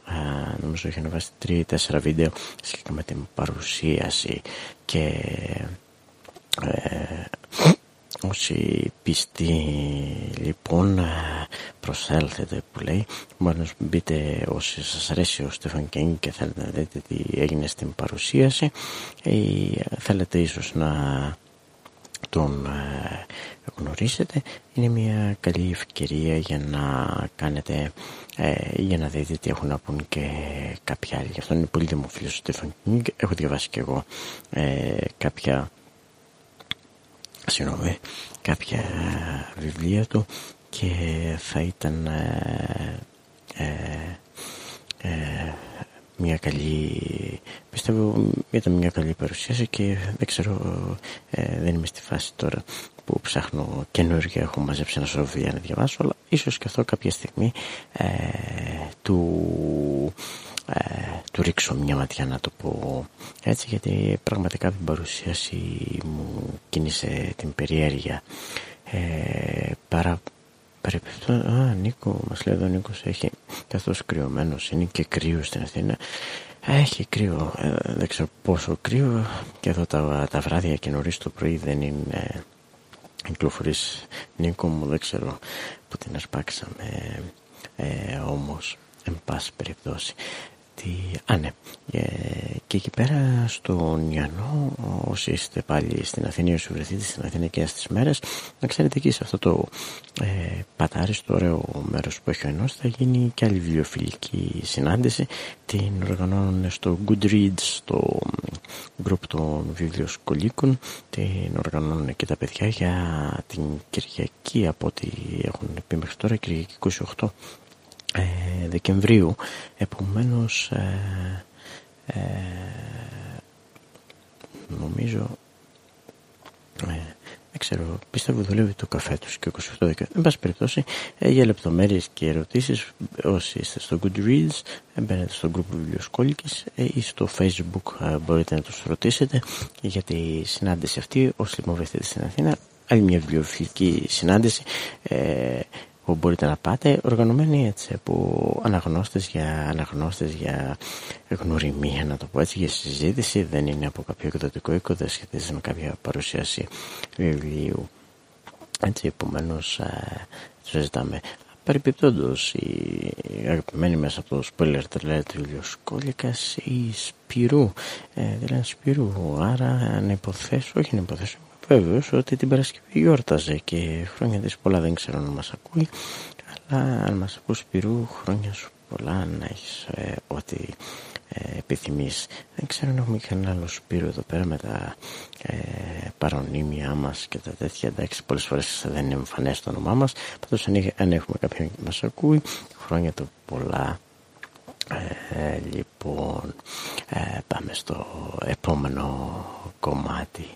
νομίζω έχει ανεβάσει τρία-τέσσερα βίντεο σχετικά με την παρουσίαση. Και Όσοι πιστοί λοιπόν προσέλθετε που λέει. Μπορεί να μπείτε όσοι σας αρέσει ο Στέφαν Κίνγκ και θέλετε να δείτε τι έγινε στην παρουσίαση. Ή θέλετε ίσως να τον ε, γνωρίσετε. Είναι μια καλή ευκαιρία για να κάνετε ε, για να δείτε τι έχουν να πούν και κάποιοι άλλοι. Γι' αυτό είναι πολύ δημοφιλής ο Στέφαν Κίνγκ έχω διαβάσει και εγώ ε, κάποια συγγνώμη, κάποια βιβλία του και θα ήταν ε, ε, ε, μια καλή πιστεύω ήταν μια καλή παρουσίαση και δεν ξέρω δεν είμαι στη φάση τώρα που ψάχνω καινούργια έχω μαζέψει ένα σωρό βιβλία να διαβάσω αλλά ίσως και αυτό κάποια στιγμή του ε, του ρίξω μια ματιά να το πω. Έτσι γιατί πραγματικά την παρουσίαση μου κίνησε την περιέργεια. Ε, παρά Α, Νίκο, μας λέει εδώ ο Νίκος έχει καθώς κρυωμένος είναι και κρύο στην Αθήνα. Έχει κρύο, ε, δεν ξέρω πόσο κρύο και εδώ τα, τα βράδια και νωρίς το πρωί δεν είναι κυκλοφορείς Νίκο μου δεν ξέρω που την ασπάξαμε ε, όμως εν πάση περιπτώσει Α, ναι. Ε, και εκεί πέρα στον Ιαννό, όσοι είστε πάλι στην Αθήνα, όσοι βρεθείτε στην Αθήνα και στις μέρες, να ξέρετε εκεί σε αυτό το ε, πατάρι, στο ωραίο μέρος που έχει ο Ιαννός, θα γίνει και άλλη βιβλιοφιλική συνάντηση. Την οργανώνουν στο Goodreads, στο group των βιβλιοσκολίκων. Την οργανώνουν και τα παιδιά για την Κυριακή, από ό,τι έχουν πει μέχρι τώρα, Κυριακή 28 ε, Δεκεμβρίου επομένως ε, ε, νομίζω ε, δεν ξέρω, πιστεύω δουλεύει το καφέ τους και 28 Δεκεμβρίου. Εν πάση περιπτώσει, ε, για λεπτομέρειες και ερωτήσεις, όσοι είστε στο Goodreads, ε, μπαίνετε στο γκρουπ βιβλιοσκόλικης ή στο Facebook μπορείτε να τους ρωτήσετε για τη συνάντηση αυτή, όσοι λοιπόν βρεθείτε στην Αθήνα, άλλη μια βιβλιοφιλική συνάντηση που μπορείτε να πάτε οργανωμένοι έτσι από αναγνώστες για αναγνώστες για γνωριμία να το πω έτσι για συζήτηση. Δεν είναι από κάποιο εκδοτικό οίκο δεν σχετίζεται με κάποια παρουσίαση βιβλίου. Έτσι επομένως ε, συζητάμε Παρεπιπτόντως, η αγαπημένη μέσα από το spoiler trailer του Ηλιοσκόλικας η Σπυρού, ε, δηλαδή Σπυρού, άρα αν υποθέσω, όχι να υποθέσω, βέβαιος ότι την Παρασκευή γιόρταζε και χρόνια της πολλά δεν ξέρω να μας ακούει, αλλά αν μας ακούς Σπυρού, χρόνια σου πολλά να έχεις ε, ό,τι ε, επιθυμείς. Δεν ξέρω αν έχουμε κανένα άλλο Σπύρο εδώ πέρα με τα ε, παρονίμια μας και τα τέτοια. Εντάξει, πολλές φορές δεν είναι εμφανές το όνομά μας. Πάντως αν, αν έχουμε κάποιον που μας ακούει, χρόνια του πολλά. Ε, λοιπόν, ε, πάμε στο επόμενο κομμάτι.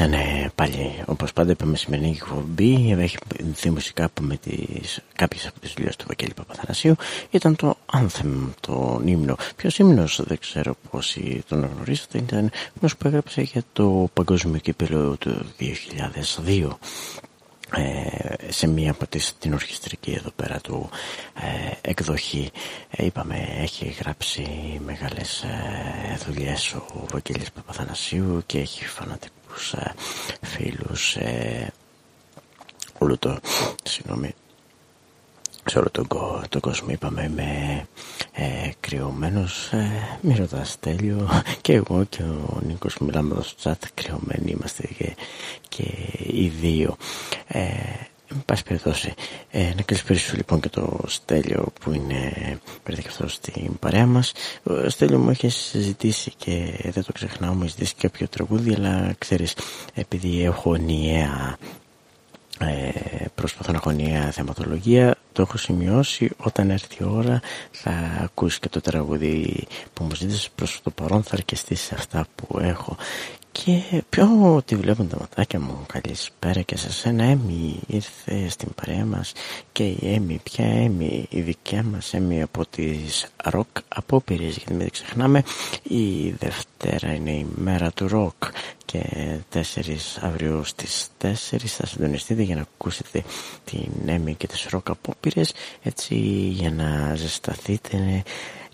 Ήταν πάλι όπως πάντα είπαμε σημερινή εκπομπή. Έχει δει μουσικά από με τις, κάποιες από τις δουλειές του Βαγγέλη Παπαθανασίου. Ήταν το Anthem, το ύμνο ποιος ύμνος δεν ξέρω πόσοι τον γνωρίζετε. Ήταν ένας που έγραψε για το παγκόσμιο κύπελο του 2002 ε, σε μία από τις, την ορχιστρική εδώ πέρα του ε, εκδοχή. Ε, είπαμε έχει γράψει μεγάλες ε, δουλειές ο Βαγγέλης Παπαθανασίου και έχει φανατικούς ε, φίλους ε, όλο το συγγνώμη σε όλο τον, τον κόσμο είπαμε είμαι ε, κρυωμένος ε, μη ρωτάς τέλειο. Και εγώ και ο Νίκος που μιλάμε εδώ στο chat κρυωμένοι είμαστε και, και οι δύο. Ε, Εν πάση περιπτώσει, ε, να καλησπέρισω λοιπόν και το Στέλιο που είναι πέρα και αυτό στην παρέα μας. Ο Στέλιο μου έχει συζητήσει και δεν το ξεχνάω, μου έχει ζητήσει κάποιο τραγούδι, αλλά ξέρεις, επειδή έχω νέα ε, προσπαθώ να έχω νέα θεματολογία το έχω σημειώσει όταν έρθει η ώρα θα ακούσεις και το τραγούδι που μου ζήτησες προς το παρόν θα αρκεστείς σε αυτά που έχω και πιο ότι βλέπουν τα ματάκια μου καλησπέρα και σε σένα Έμι ήρθε στην παρέα μας και η Έμι, ποια Έμι, η δικιά μας Έμι από τις ροκ απόπειρες γιατί μην ξεχνάμε η Δευτέρα είναι η μέρα του ροκ και 4 αύριο στις 4 θα συντονιστείτε για να ακούσετε την Έμι και τις ροκ απόπειρες έτσι για να ζεσταθείτε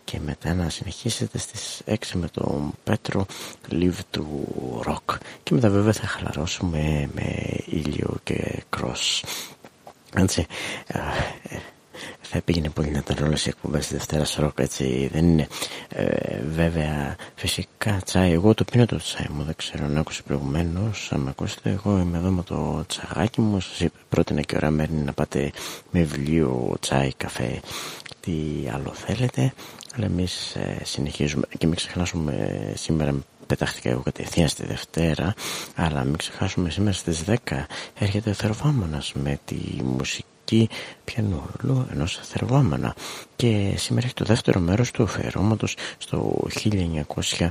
και μετά να συνεχίσετε στις 6 με τον Πέτρο Live του Rock. Και μετά βέβαια θα χαλαρώσουμε με ήλιο και cross. Έτσι ε, θα πήγαινε πολύ να ήταν όλες οι εκπομπές της Δευτέρας Ροκ έτσι δεν είναι. Ε, βέβαια φυσικά τσάι εγώ το πίνω το τσάι μου δεν ξέρω αν άκουσε προηγουμένως αν με ακούσετε εγώ είμαι εδώ με το τσαγάκι μου σας είπα πρότεινα και ώρα μέρη να πάτε με βιβλίο τσάι καφέ τι άλλο θέλετε αλλά εμείς ε, συνεχίζουμε. Και μην ξεχάσουμε σήμερα πετάχτηκα εγώ κατευθείαν στη Δευτέρα αλλά μην ξεχάσουμε σήμερα στις 10 έρχεται ο Θερβάμωνας με τη μουσική πιανούλου ενός Θερβάμωνα. Και σήμερα έχει το δεύτερο μέρος του αφιερώματος στο 1900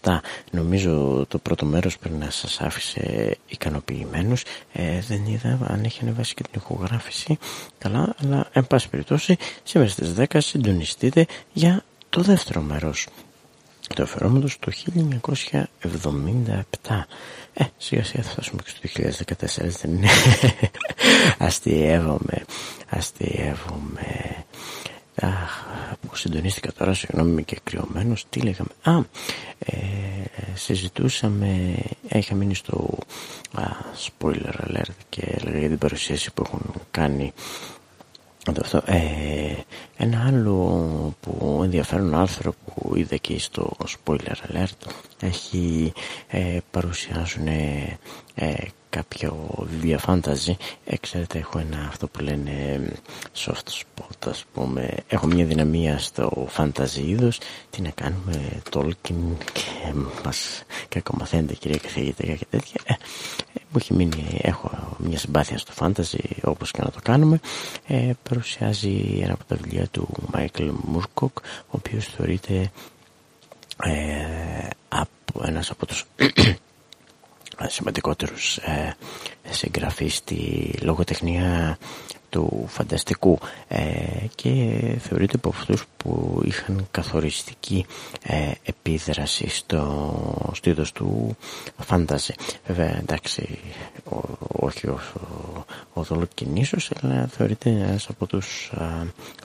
77 νομίζω το πρώτο μέρος πριν να σας άφησε ικανοποιημένους. Ε, δεν είδα αν έχει ανεβάσει και την ηχογράφηση. Καλά αλλά εν πάση περιπτώσει σήμερα στις 10 συντονιστείτε για το δεύτερο μέρος το αφαιρόμενος το 1977 ε, σιγά σιγά θα φτάσουμε και στο 2014 δεν είναι. Αστειεύομαι αστειεύομαι Αχ, που συντονίστηκα τώρα, συγγνώμη είμαι και κρυωμένος, τι λέγαμε; Α, ε, συζητούσαμε, είχα μείνει στο α, spoiler alert και έλεγα για την παρουσίαση που έχουν κάνει αυτό, ε, ένα άλλο που ενδιαφέρον άρθρο που είδα και στο spoiler alert έχει ε, παρουσιάζουν ε, κάποιο βιβλία fantasy. Ε, ξέρετε έχω ένα αυτό που λένε soft spot ας πούμε. Έχω μια δυναμία στο fantasy είδος. Τι να κάνουμε Tolkien και μας κακομαθαίνετε κυρία καθηγήτρια και τέτοια. Ε, μου έχει μείνει έχω μια συμπάθεια στο fantasy όπως και να το κάνουμε. Ε, παρουσιάζει ένα από τα βιβλία του Michael Moorcock ο οποίος θεωρείται ε, από ένας από τους σημαντικότερους ε, συγγραφείς στη λογοτεχνία του φανταστικού ε, και θεωρείται από αυτούς που είχαν καθοριστική ε, επίδραση στο, στο είδος του φάνταζε. Βέβαια εντάξει όχι ο, ο, ο αλλά θεωρείται ένας από τους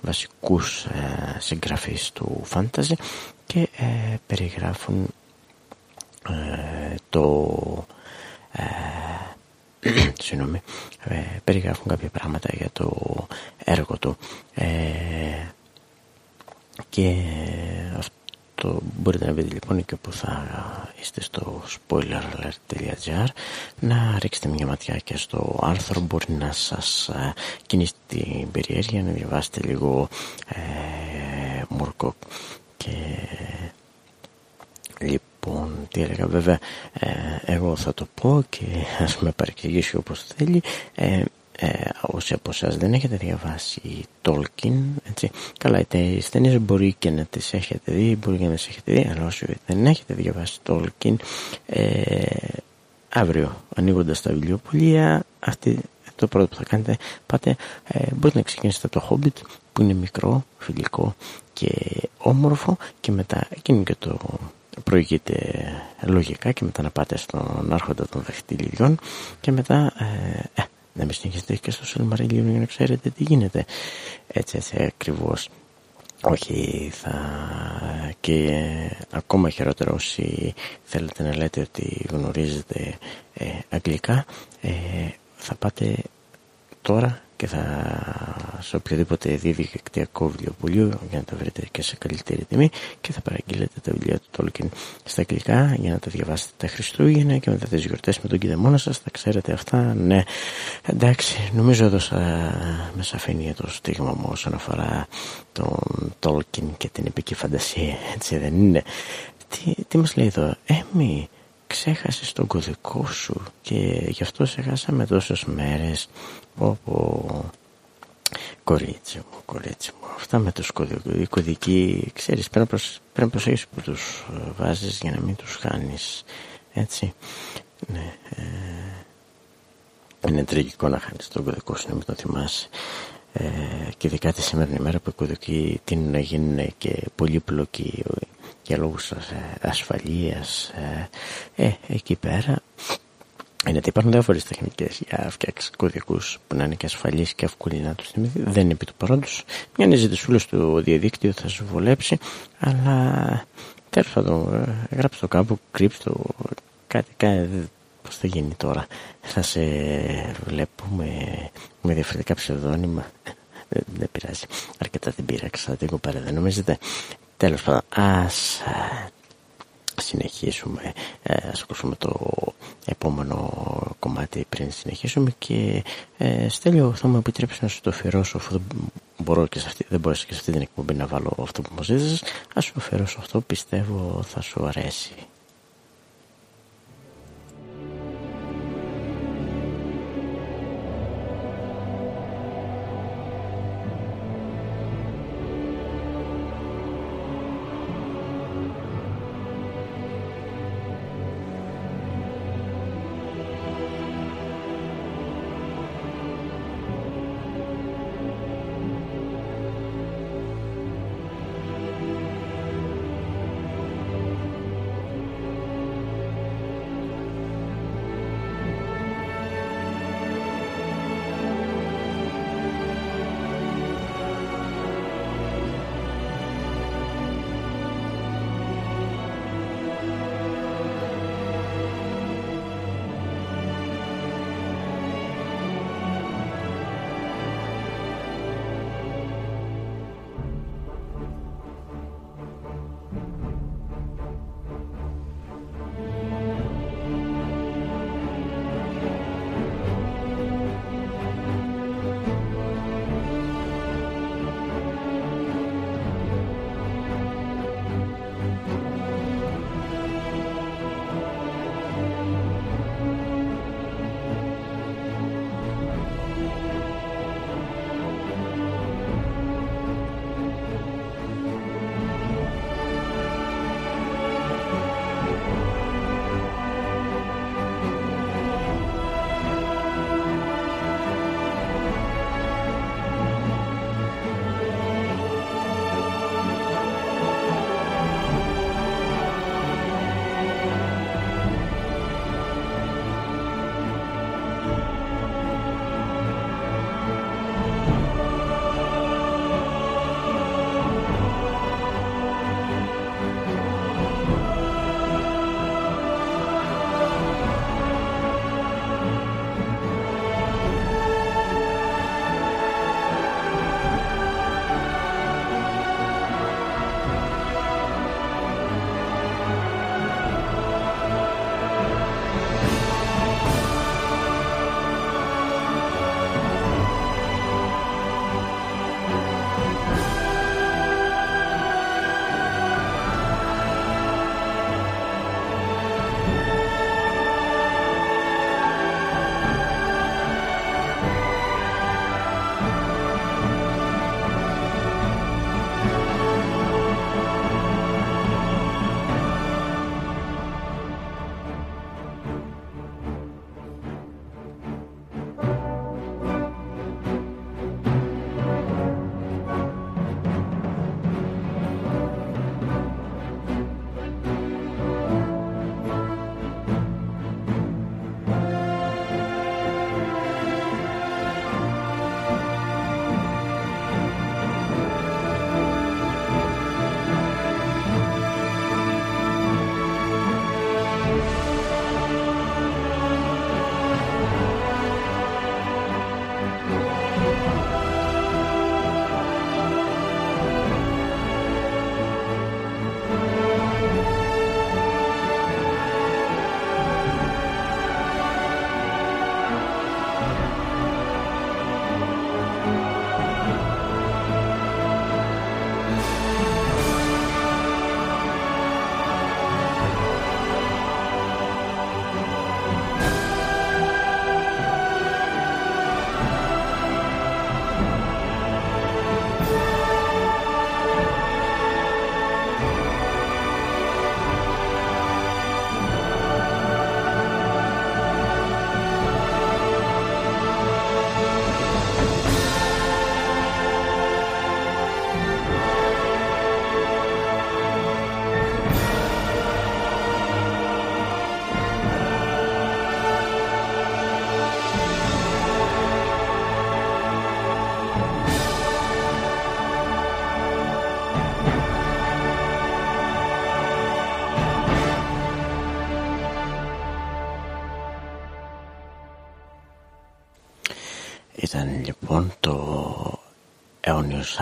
βασικούς ε, συγγραφείς του φάνταζε και ε, περιγράφουν το ε, συγγνώμη, ε, περιγράφουν κάποια πράγματα για το έργο του. Ε, και αυτό μπορείτε να βρείτε λοιπόν και που θα είστε στο spoileralert.gr να ρίξετε μια ματιά και στο άρθρο. Μπορεί να σας ε, κινήσει την περιέργεια να διαβάσετε λίγο ε, Μουρκο και λοιπόν Λοιπόν, τι έλεγα βέβαια, ε, εγώ θα το πω και ας με παρεξηγήσει όπως θέλει. Ε, ε, όσοι από εσάς δεν έχετε διαβάσει Tolkien έτσι, καλά οι ταινίες μπορεί και να τις έχετε δει μπορεί και να τις έχετε δει αλλά όσοι δεν έχετε διαβάσει Tolkien ε, αύριο ανοίγοντας τα βιβλιοπολία αυτή, το πρώτο που θα κάνετε πάτε ε, μπορείτε να ξεκινήσετε το Hobbit που είναι μικρό, φιλικό και όμορφο και μετά εκείνη και το προηγείται λογικά και μετά να πάτε στον άρχοντα των δαχτυλιδιών και μετά ε, ε, να μην συνεχίσετε και στο Σελμαρίλιο για να ξέρετε τι γίνεται. Έτσι έτσι ακριβώς. Όχι θα και ακόμα χειρότερο όσοι θέλετε να λέτε ότι γνωρίζετε ε, αγγλικά ε, θα πάτε τώρα και θα σε οποιοδήποτε διαδικτυακό βιβλιοπωλείο για να τα βρείτε και σε καλύτερη τιμή και θα παραγγείλετε τα βιβλία του Tolkien στα αγγλικά για να τα διαβάσετε τα Χριστούγεννα και μετά τις γιορτές με τον κηδεμόνα σας θα ξέρετε αυτά ναι. Εντάξει νομίζω έδωσα με σαφήνεια το στίγμα μου όσον αφορά τον Tolkien και την επική φαντασία έτσι δεν είναι. Τι, τι μας λέει εδώ Έμι ξέχασες τον κωδικό σου και γι' αυτό σε χάσαμε τόσες μέρες Πω Κορίτσι μου, κορίτσι μου. Αυτά με τους κωδικοί, οι κωδικοί, ξέρεις, πρέπει, να προσέχεις που τους ε, βάζεις για να μην τους χάνεις. Έτσι. Ναι. Ε, είναι τραγικό να χάνεις τον κωδικό σου, να μην το θυμάσαι. Ε, και ειδικά τη σημερινή μέρα που οι κωδικοί τείνουν να γίνουν και πολύπλοκοι για λόγους ε, ασφαλείας. Ε, ε, εκεί πέρα είναι ότι υπάρχουν διάφορες τεχνικές για φτιάξεις κωδικούς που να είναι και ασφαλείς και εύκολοι να τους θυμηθεί. Δεν είναι επί του παρόντος. Μια αναζητησούλα στο διαδίκτυο θα σου βολέψει, αλλά τέλος πάντων, ε, γράψτε το κάπου, κρύψτε το, κάτι, κάτι Πώς θα γίνει τώρα, θα σε βλέπουμε με διαφορετικά ψευδόνυμα. Δεν, δεν πειράζει. Αρκετά την πείραξα, την κοπέρα δεν νομίζετε. Τέλος πάντων, α συνεχίσουμε, ε, ας ακούσουμε το επόμενο κομμάτι πριν συνεχίσουμε και ε, Στέλιο θα μου επιτρέψεις να σου το αφιερώσω αφού δεν μπορώ και σε αυτή, δεν μπορέσα και σε αυτή την εκπομπή να βάλω αυτό που μου ζήτησες. Ας σου αφιερώσω αυτό πιστεύω θα σου αρέσει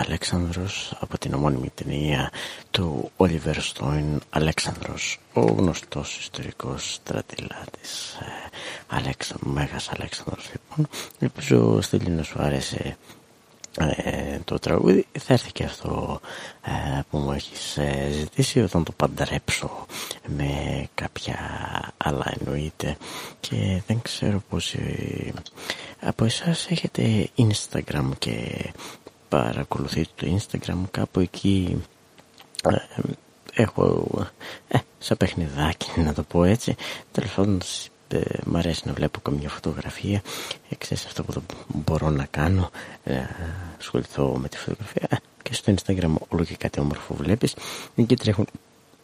Αλέξανδρος από την ομώνυμη ταινία του Όλιβερ Στόιν Αλέξανδρος ο γνωστός ιστορικός στρατηλάτης. Ε, Αλέξα, Μέγας Αλέξανδρος λοιπόν ελπίζω Στήλη να σου άρεσε ε, το τραγούδι. Θα έρθει και αυτό ε, που μου έχεις ε, ζητήσει όταν το παντρέψω με κάποια άλλα εννοείται. Και δεν ξέρω πως από εσάς έχετε Instagram και παρακολουθείτε το Instagram κάπου εκεί έχω ε, σαν παιχνιδάκι να το πω έτσι. Τέλος πάντων ε, μ' αρέσει να βλέπω καμιά φωτογραφία. Ε, ξέρεις αυτό που μπορώ να κάνω ε, ασχοληθώ με τη φωτογραφία. Ε, και στο Instagram όλο και κάτι όμορφο βλέπεις. Εκεί τρέχουν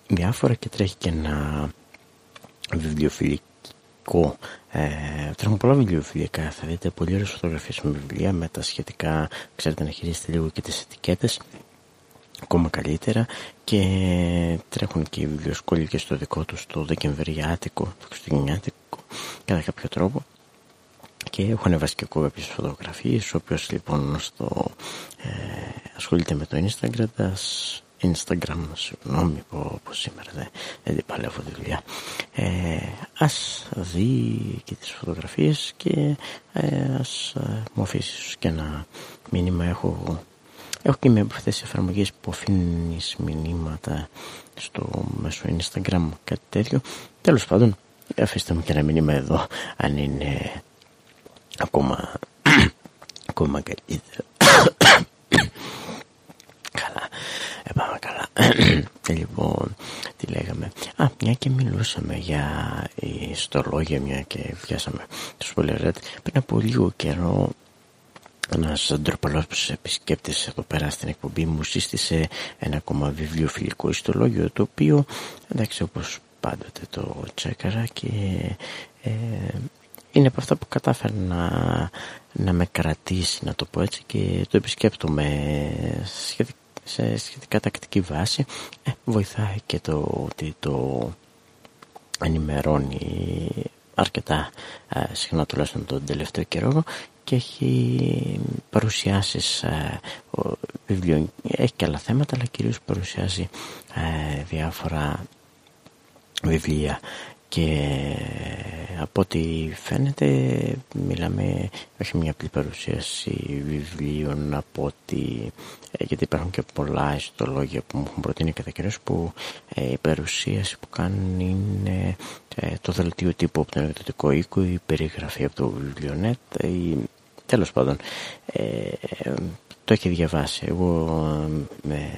διάφορα και τρέχει και ένα βιβλιοφιλικό ε, τρέχουν πολλά βιβλιοφιλικά θα δείτε πολύ ωραίες φωτογραφίες με βιβλία με τα σχετικά ξέρετε να χειρίζετε λίγο και τις ετικέτες ακόμα καλύτερα. Και τρέχουν και οι βιβλιοσκόλοι και στο δικό τους το Δεκεμβριάτικο, το Χριστουγεννιάτικο κατά κάποιο τρόπο. Και έχω ανεβάσει και εγώ κάποιες φωτογραφίες ο οποίος λοιπόν στο, ε, ασχολείται με το Instagram Instagram, συγγνώμη που, που σήμερα δεν, δεν παλεύω τη δουλειά ε, ας δει και τις φωτογραφίες και ε, ας ε, μου αφήσεις και ένα μήνυμα έχω Έχω και με από αυτές τις εφαρμογές που αφήνεις μηνύματα στο μέσο Instagram κάτι τέτοιο. Τέλος πάντων, αφήστε μου και ένα μήνυμα εδώ αν είναι ακόμα, ακόμα καλύτερο. καλά, πάμε καλά. λοιπόν, τι λέγαμε. Α, μια και μιλούσαμε για ιστολόγια, μια και βιάσαμε τους πολυεργάτες. Πριν από λίγο καιρό ένας ντροπαλό επισκέπτης εδώ πέρα στην εκπομπή μου σύστησε ένα ακόμα βιβλιοφιλικό ιστολόγιο το οποίο εντάξει όπως πάντοτε το τσέκαρα και ε, είναι από αυτά που κατάφερα να, να με κρατήσει να το πω έτσι και το επισκέπτομαι σε σχετικά τακτική βάση. Ε, βοηθάει και το ότι το ενημερώνει αρκετά ε, συχνά τουλάχιστον τον τελευταίο καιρό και έχει παρουσιάσεις ε, βιβλίο, έχει και άλλα θέματα αλλά κυρίως παρουσιάζει ε, διάφορα βιβλία και από ό,τι φαίνεται μιλάμε όχι μια απλή παρουσίαση βιβλίων από ότι ε, γιατί υπάρχουν και πολλά ιστολόγια που μου έχουν προτείνει κατά κυρίως που ε, η παρουσίαση που κάνουν είναι ε, το δελτίο τύπου από τον εκδοτικό οίκο η περιγραφή από το βιβλιονέτ η τέλος πάντων ε, το έχει διαβάσει. Εγώ με,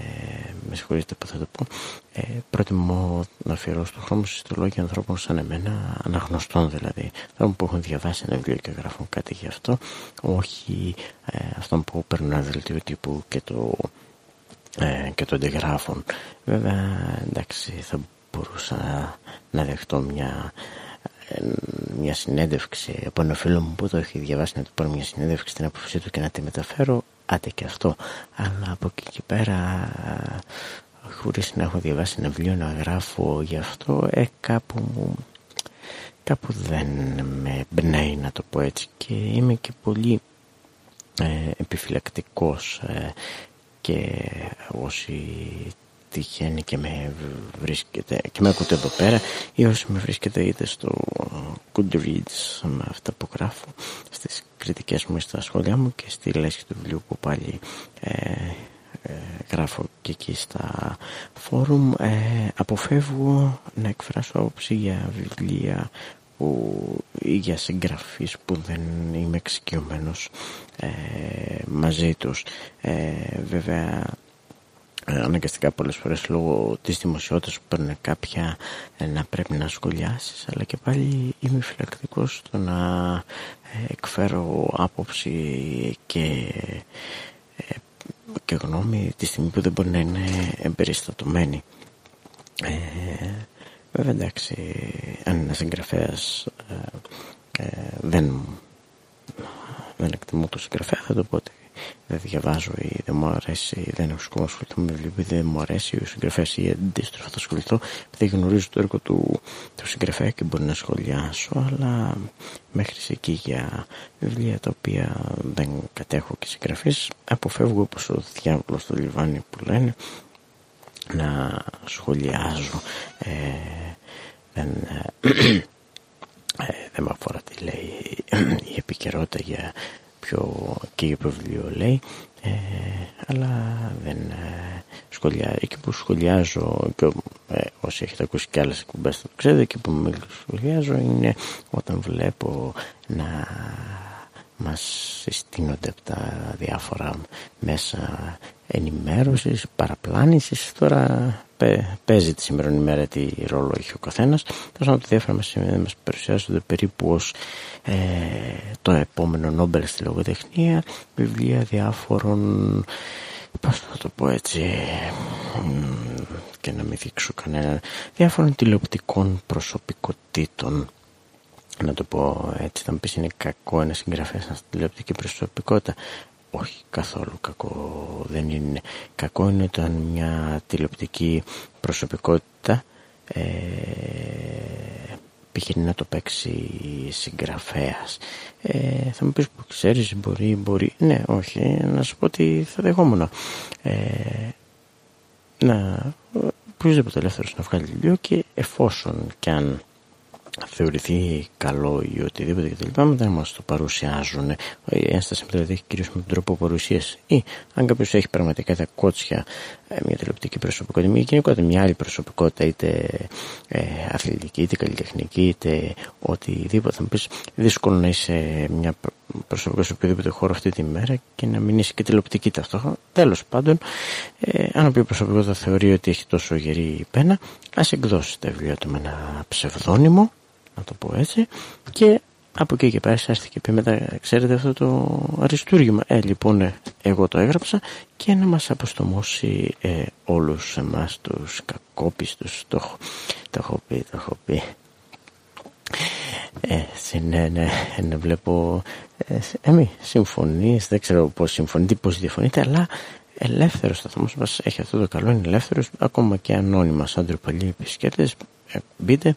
με συγχωρείτε που θα το πω. Ε, προτιμώ να αφιερώσω το χρόνο στο λόγια ανθρώπων σαν εμένα αναγνωστών δηλαδή. Ανθρώπων που έχουν διαβάσει ένα βιβλίο και γράφουν κάτι γι' αυτό. Όχι ε, αυτόν που παίρνουν ένα δελτίο τύπου και το, ε, και το αντιγράφουν. Βέβαια εντάξει θα μπορούσα να δεχτώ μια μια συνέντευξη από ένα φίλο μου που το έχει διαβάσει να του πάρω μια συνέντευξη στην αποφασή του και να τη μεταφέρω. Άντε και αυτό. Αλλά από εκεί και πέρα χωρίς να έχω διαβάσει ένα βιβλίο να γράφω γι' αυτό ε, κάπου, κάπου δεν με μπνέει να το πω έτσι. Και είμαι και πολύ ε, επιφυλακτικός ε, και όσοι τυχαίνει και με βρίσκεται και με ακούτε εδώ πέρα ή όσοι με βρίσκεται είτε στο Goodreads με αυτά που γράφω στις κριτικές μου στα σχόλια μου και στη λέσχη του βιβλίου που πάλι ε, ε, γράφω και εκεί στα φόρουμ ε, αποφεύγω να εκφράσω άποψη για βιβλία που, ή για συγγραφείς που δεν είμαι εξοικειωμένος ε, μαζί τους. Βέβαια ε, αναγκαστικά πολλές φορές λόγω της δημοσιότητας που παίρνουν κάποια ε, να πρέπει να σχολιάσεις αλλά και πάλι είμαι φυλακτικός στο να ε, εκφέρω άποψη και, και γνώμη τη στιγμή που δεν μπορεί να είναι εμπεριστατωμένη. Ε, βέβαια εντάξει αν ένας εγγραφέας δεν, δεν εκτιμώ το συγγραφέα θα το πω ότι δεν διαβάζω ή δεν μου αρέσει, δεν έχω ασχοληθώ με βιβλίο δεν μου αρέσει ο συγγραφέας ή αντίστροφα θα ασχοληθώ. Επειδή γνωρίζω το έργο του, του συγγραφέα και μπορεί να σχολιάσω αλλά μέχρι εκεί για βιβλία τα οποία δεν κατέχω και συγγραφείς αποφεύγω όπως ο διάβολος στο λιβάνι που λένε να σχολιάζω. Ε, δεν, ε, ε, δεν με αφορά τι λέει η επικαιρότητα για ποιο και για ποιο βιβλίο λέει. Ε, αλλά δεν ε, σχολιάζω εκεί που σχολιάζω και ε, όσοι έχετε ακούσει και άλλες εκπομπές θα το ξέρετε εκεί που με σχολιάζω είναι όταν βλέπω να μας συστήνονται από τα διάφορα μέσα ενημέρωσης, παραπλάνησης. Τώρα παίζει τη σημερινή ημέρα τι ρόλο έχει ο καθένας. Τόσο να το διάφορα μας, μας παρουσιάζονται περίπου ως ε, το επόμενο Νόμπελ στη λογοτεχνία. Βιβλία διάφορων πώς θα το πω έτσι και να μην δείξω κανένα διάφορων τηλεοπτικών προσωπικότητων να το πω έτσι θα μου πεις είναι κακό ένα συγγραφέας στην τηλεοπτική προσωπικότητα. Όχι καθόλου κακό δεν είναι. Κακό είναι όταν μια τηλεοπτική προσωπικότητα ε, πηγαίνει να το παίξει συγγραφέας. Ε, θα μου πεις που ξέρεις μπορεί, μπορεί. Ναι όχι να σου πω ότι θα δεχόμουν. Ε, να οποιοςδήποτε ελεύθερος να βγάλει βιβλίο και εφόσον και αν θεωρηθεί καλό ή οτιδήποτε κτλ. δεν μας το παρουσιάζουν. Η ένσταση μου δηλαδή έχει κυρίως με τον τρόπο παρουσίαση. Ή αν κάποιος έχει πραγματικά τα κότσια ε, μια τηλεοπτική προσωπικότητα, μια γενικότερα μια άλλη προσωπικότητα, είτε ε, αθλητική, είτε καλλιτεχνική, είτε οτιδήποτε. Θα μου πεις δύσκολο να είσαι μια προσωπικότητα σε οποιοδήποτε χώρο αυτή τη μέρα και να μην είσαι και τηλεοπτική ταυτόχρονα. Τέλος πάντων, ε, αν ο προσωπικότητα θεωρεί ότι έχει τόσο γερή πένα, ας εκδώσει τα βιβλία του με ένα ψευδόνυμο να το πω έτσι. Και από εκεί και πέρα σας και πει μετά ξέρετε αυτό το αριστούργημα. Ε λοιπόν ε, εγώ το έγραψα και να μας αποστομώσει ε, όλους εμάς τους κακόπιστους. Το, το έχω πει το έχω πει. Ε, ναι, ναι, ναι, βλέπω ε, εμεί συμφωνείς, δεν ξέρω πώς συμφωνείτε, πώς διαφωνείτε, αλλά ελεύθερος σταθμός μας έχει αυτό το καλό, είναι ελεύθερος, ακόμα και ανώνυμα σαν τροπαλοί επισκέπτες, ε, μπείτε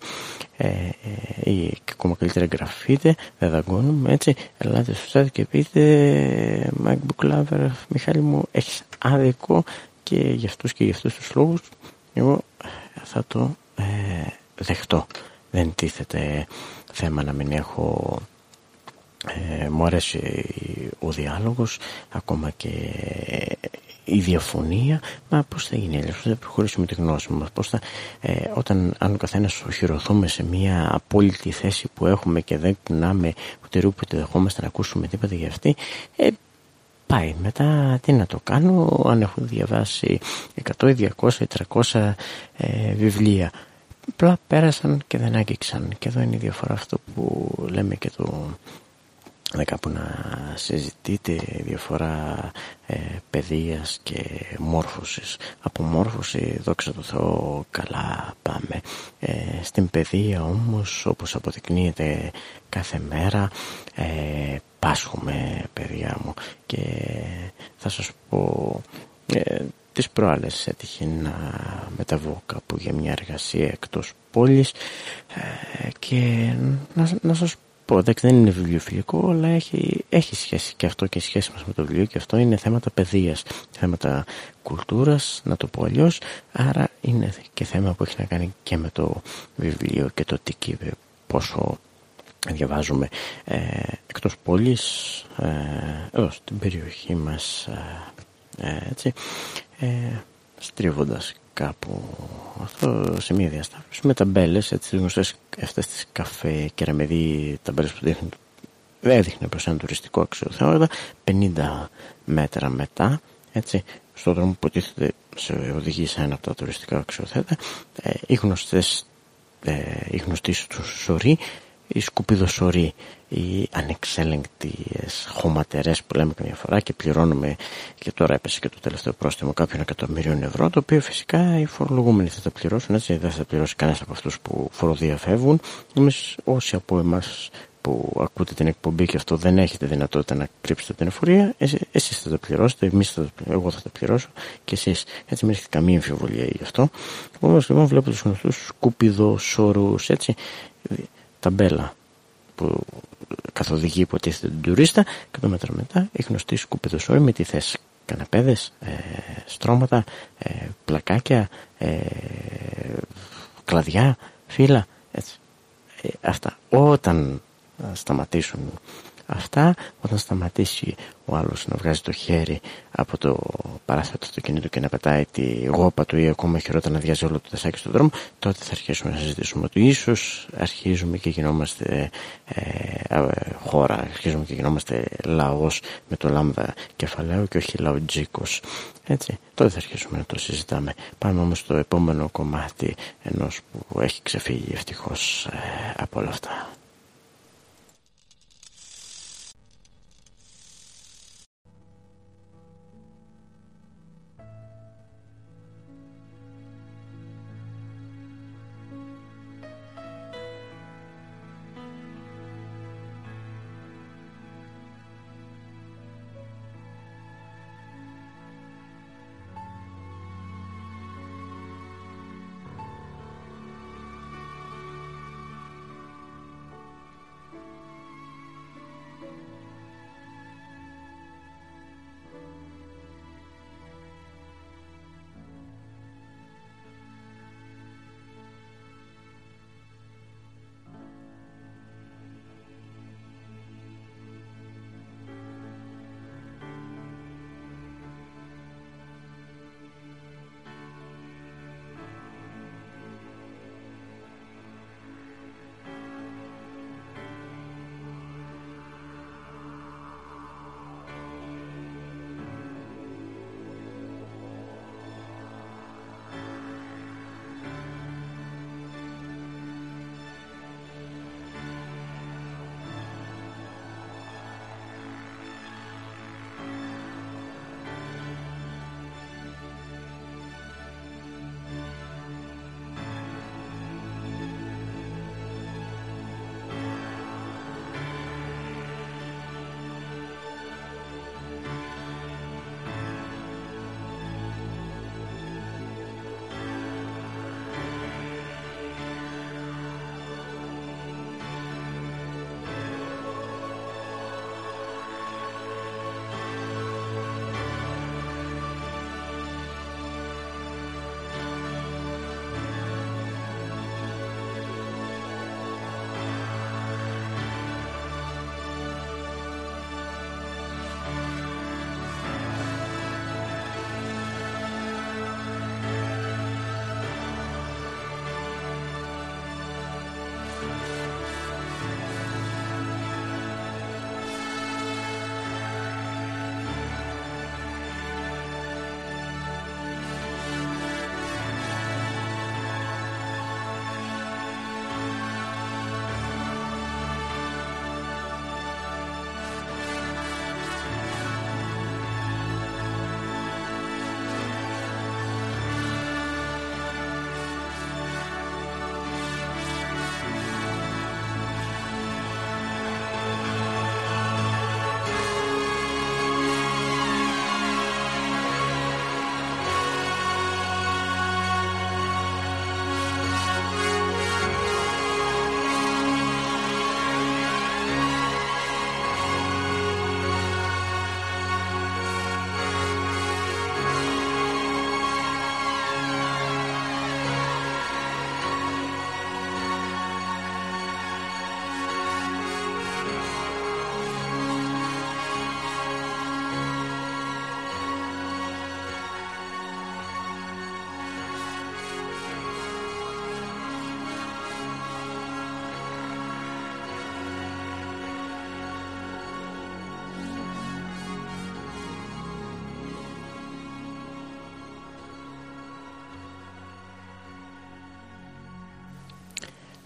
ε, ε, ή ακόμα καλύτερα εγγραφείτε, δεν δαγκώνουμε έτσι, ελάτε στο site και πείτε MacBook Lover, Μιχάλη μου, έχεις άδικο και για αυτούς και για αυτούς τους λόγους εγώ θα το ε, δεχτώ. Δεν τίθεται θέμα να μην έχω ε, μου αρέσει ο διάλογος ακόμα και η διαφωνία. Μα πώς θα γίνει αλλιώς θα προχωρήσουμε τη γνώση μας. Πώς θα, ε, όταν αν ο καθένας οχυρωθούμε σε μια απόλυτη θέση που έχουμε και δεν κουνάμε ούτε ρούποτε δεχόμαστε να ακούσουμε τίποτα για αυτή ε, πάει μετά. Τι να το κάνω αν έχω διαβάσει 100, 200, 300 ε, βιβλία. Απλά πέρασαν και δεν άγγιξαν. Και εδώ είναι η διαφορά αυτό που λέμε και το κάπου να συζητείτε διαφορά ε, παιδείας και μόρφωσης. Από μόρφωση, δόξα τω Θεώ, καλά πάμε. Ε, στην παιδεία όμως, όπως αποδεικνύεται κάθε μέρα, ε, πάσχουμε παιδιά μου και θα σας πω... Ε, τις προάλλες έτυχε να μεταβώ κάπου για μια εργασία εκτός πόλης ε, και να, να σας πω, δεν είναι βιβλιοφιλικό, αλλά έχει, έχει σχέση και αυτό και σχέση μας με το βιβλίο και αυτό είναι θέματα παιδείας, θέματα κουλτούρας, να το πω αλλιώς. άρα είναι και θέμα που έχει να κάνει και με το βιβλίο και το τι πόσο διαβάζουμε ε, εκτός πόλης, ε, εδώ στην περιοχή μας, ε, ε έτσι, ε, στρίβοντας κάπου αυτό σε μια διασταύρωση με ταμπέλες έτσι γνωστές αυτές τις καφέ κεραμεδί ταμπέλες που δείχνουν έδειχνε προς ένα τουριστικό αξιοθέωτα 50 μέτρα μετά έτσι στον δρόμο που τίθεται σε οδηγεί σε ένα από τα τουριστικά αξιοθέατα ε, οι γνωστές ε, οι γνωστοί σου σωροί οι σκουπιδοσοροί, οι ανεξέλεγκτες χωματερές που λέμε καμιά φορά και πληρώνουμε και τώρα έπεσε και το τελευταίο πρόστιμο κάποιων εκατομμυρίων ευρώ το οποίο φυσικά οι φορολογούμενοι θα τα πληρώσουν έτσι δεν θα πληρώσει κανένας από αυτούς που φοροδιαφεύγουν εμείς όσοι από εμάς που ακούτε την εκπομπή και αυτό δεν έχετε δυνατότητα να κρύψετε την εφορία, εσείς θα τα πληρώσετε, εμείς θα, εγώ θα τα πληρώσω και εσείς. Έτσι μην έχετε καμία αμφιβολία γι' αυτό. Όμως λοιπόν βλέπω τους γνωστούς σκουπιδοσόρους, έτσι, ταμπέλα που καθοδηγεί υποτίθεται τον τουρίστα και το μέτρο μετά η γνωστή σκουπιδοσόρη με τι θες καναπέδες, ε, στρώματα, ε, πλακάκια, ε, κλαδιά, φύλλα, έτσι. Ε, αυτά. Όταν σταματήσουν αυτά, όταν σταματήσει ο άλλος να βγάζει το χέρι από το παράθυρο του αυτοκινήτου και να πετάει τη γόπα του ή ακόμα χειρότερα να βιάζει όλο το τεσάκι στον δρόμο, τότε θα αρχίσουμε να συζητήσουμε ότι ίσως αρχίζουμε και γινόμαστε ε, ε, χώρα, αρχίζουμε και γινόμαστε λαός με το λάμδα κεφαλαίο και όχι λαοτζίκος. Έτσι, τότε θα αρχίσουμε να το συζητάμε. Πάμε όμως στο επόμενο κομμάτι ενός που έχει ξεφύγει ευτυχώς ε, από όλα αυτά.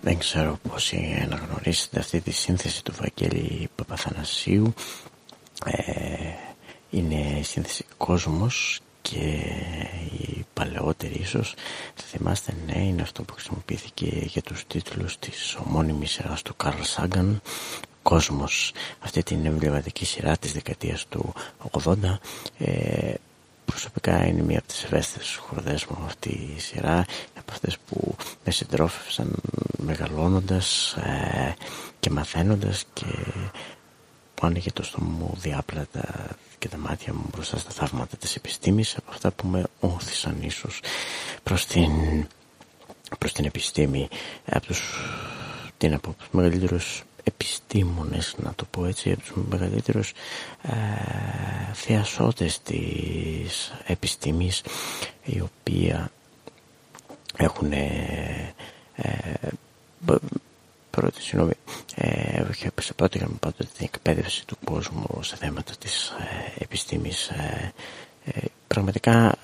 Δεν ξέρω πόσοι αναγνωρίσετε αυτή τη σύνθεση του Βαγγέλη Παπαθανασίου. Ε, είναι σύνθεση κόσμος και οι παλαιότεροι ίσως θα θυμάστε ναι είναι αυτό που χρησιμοποιήθηκε για τους τίτλους της ομώνυμης σειράς του Καρλ Σάγκαν Κόσμος αυτή την εμβληματική σειρά της δεκαετίας του 80 ε, προσωπικά είναι μία από τις ευαίσθητες χορδές μου αυτή η σειρά από αυτές που με συντρόφευσαν μεγαλώνοντας ε, και μαθαίνοντας και που άνοιγε το στόμα μου διάπλατα και τα μάτια μου μπροστά στα θαύματα της επιστήμης από αυτά που με όθησαν ίσως προς την, προς την επιστήμη από τους, τι να πω, τους μεγαλύτερους επιστήμονες να το πω έτσι από τους μεγαλύτερους ε, θεασότες της επιστήμης οι οποίοι έχουν ε, ε, πρώτη, συγγνώμη, ε, σε πρώτη γραμμή πάντοτε την εκπαίδευση του κόσμου σε θέματα της ε, επιστήμης. Ε, ε, πραγματικά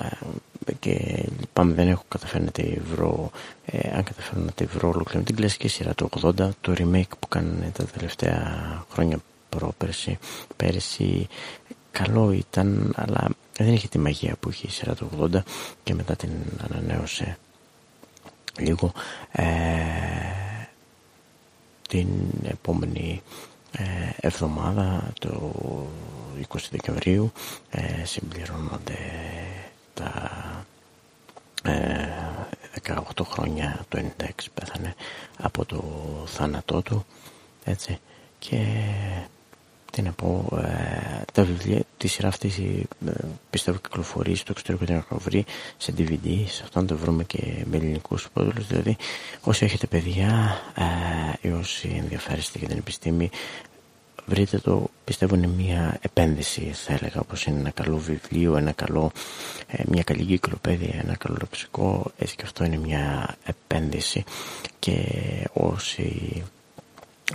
ε, και λυπάμαι δεν έχω καταφέρει να τη βρω, ε, αν καταφέρω να τη βρω ολοκληρώνω την κλασική σειρά του 80, το remake που κάνανε τα τελευταία χρόνια πρόπερση, πέρυσι, καλό ήταν, αλλά δεν είχε τη μαγεία που είχε η σειρά του 80 και μετά την ανανέωσε λίγο. Ε, την επόμενη ε, εβδομάδα το 20 Δεκεμβρίου ε, συμπληρώνονται τα 18 ε, χρόνια το 96 πέθανε από το θάνατό του έτσι και τι να πω, ε, τα βιβλία τη σειρά αυτή ε, πιστεύω κυκλοφορεί στο εξωτερικό την έχω βρει σε DVD, σε αυτό να το βρούμε και με ελληνικούς υπόδουλους. Δηλαδή, όσοι έχετε παιδιά ε, ή όσοι ενδιαφέρεστε για την επιστήμη, βρείτε το, πιστεύω είναι μια επένδυση θα έλεγα όπως είναι ένα καλό βιβλίο, ένα καλό, ε, μια καλή κυκλοπαίδεια, ένα καλό λεξικό, έτσι και αυτό είναι μια επένδυση και όσοι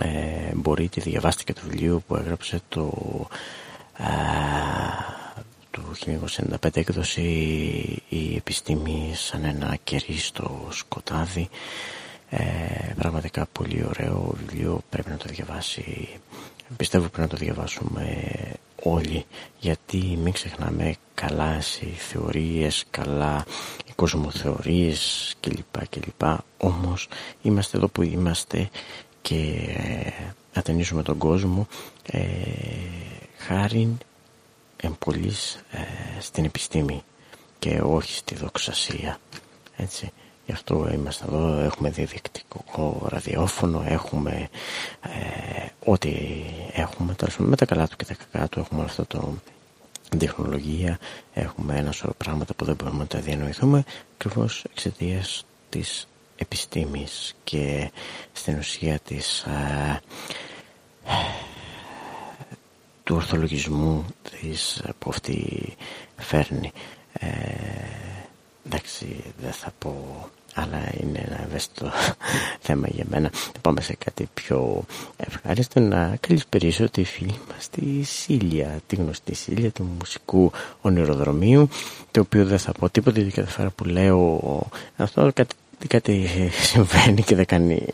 ε, μπορείτε διαβάστε και το βιβλίο που έγραψε το του 1995 έκδοση η επιστήμη σαν ένα κερί στο σκοτάδι ε, πραγματικά πολύ ωραίο βιβλίο πρέπει να το διαβάσει πιστεύω πρέπει να το διαβάσουμε όλοι γιατί μην ξεχνάμε καλά οι θεωρίες καλά οι κοσμοθεωρίες κλπ κλπ. Όμως είμαστε εδώ που είμαστε και ατενίζουμε τον κόσμο ε, χάρη εμπολής ε, στην επιστήμη και όχι στη δοξασία. Έτσι γι' αυτό είμαστε εδώ έχουμε διαδικτικό ραδιόφωνο έχουμε ε, ό,τι έχουμε. Με τα καλά του και τα κακά του έχουμε αυτό το τεχνολογία έχουμε ένα σωρό πράγματα που δεν μπορούμε να τα διανοηθούμε ακριβώ εξαιτίας της επιστήμης και στην ουσία της α, του ορθολογισμού της, που αυτή φέρνει. Ε, εντάξει δεν θα πω αλλά είναι ένα ευαίσθητο θέμα για μένα. Θα πάμε σε κάτι πιο ευχάριστο. Να καλησπερίσω τη φίλη μας τη Σίλια τη γνωστή Σίλια του μουσικού ονειροδρομίου το οποίο δεν θα πω τίποτα γιατί κάθε φορά που λέω αυτό κάτι κάτι συμβαίνει και δεν κάνει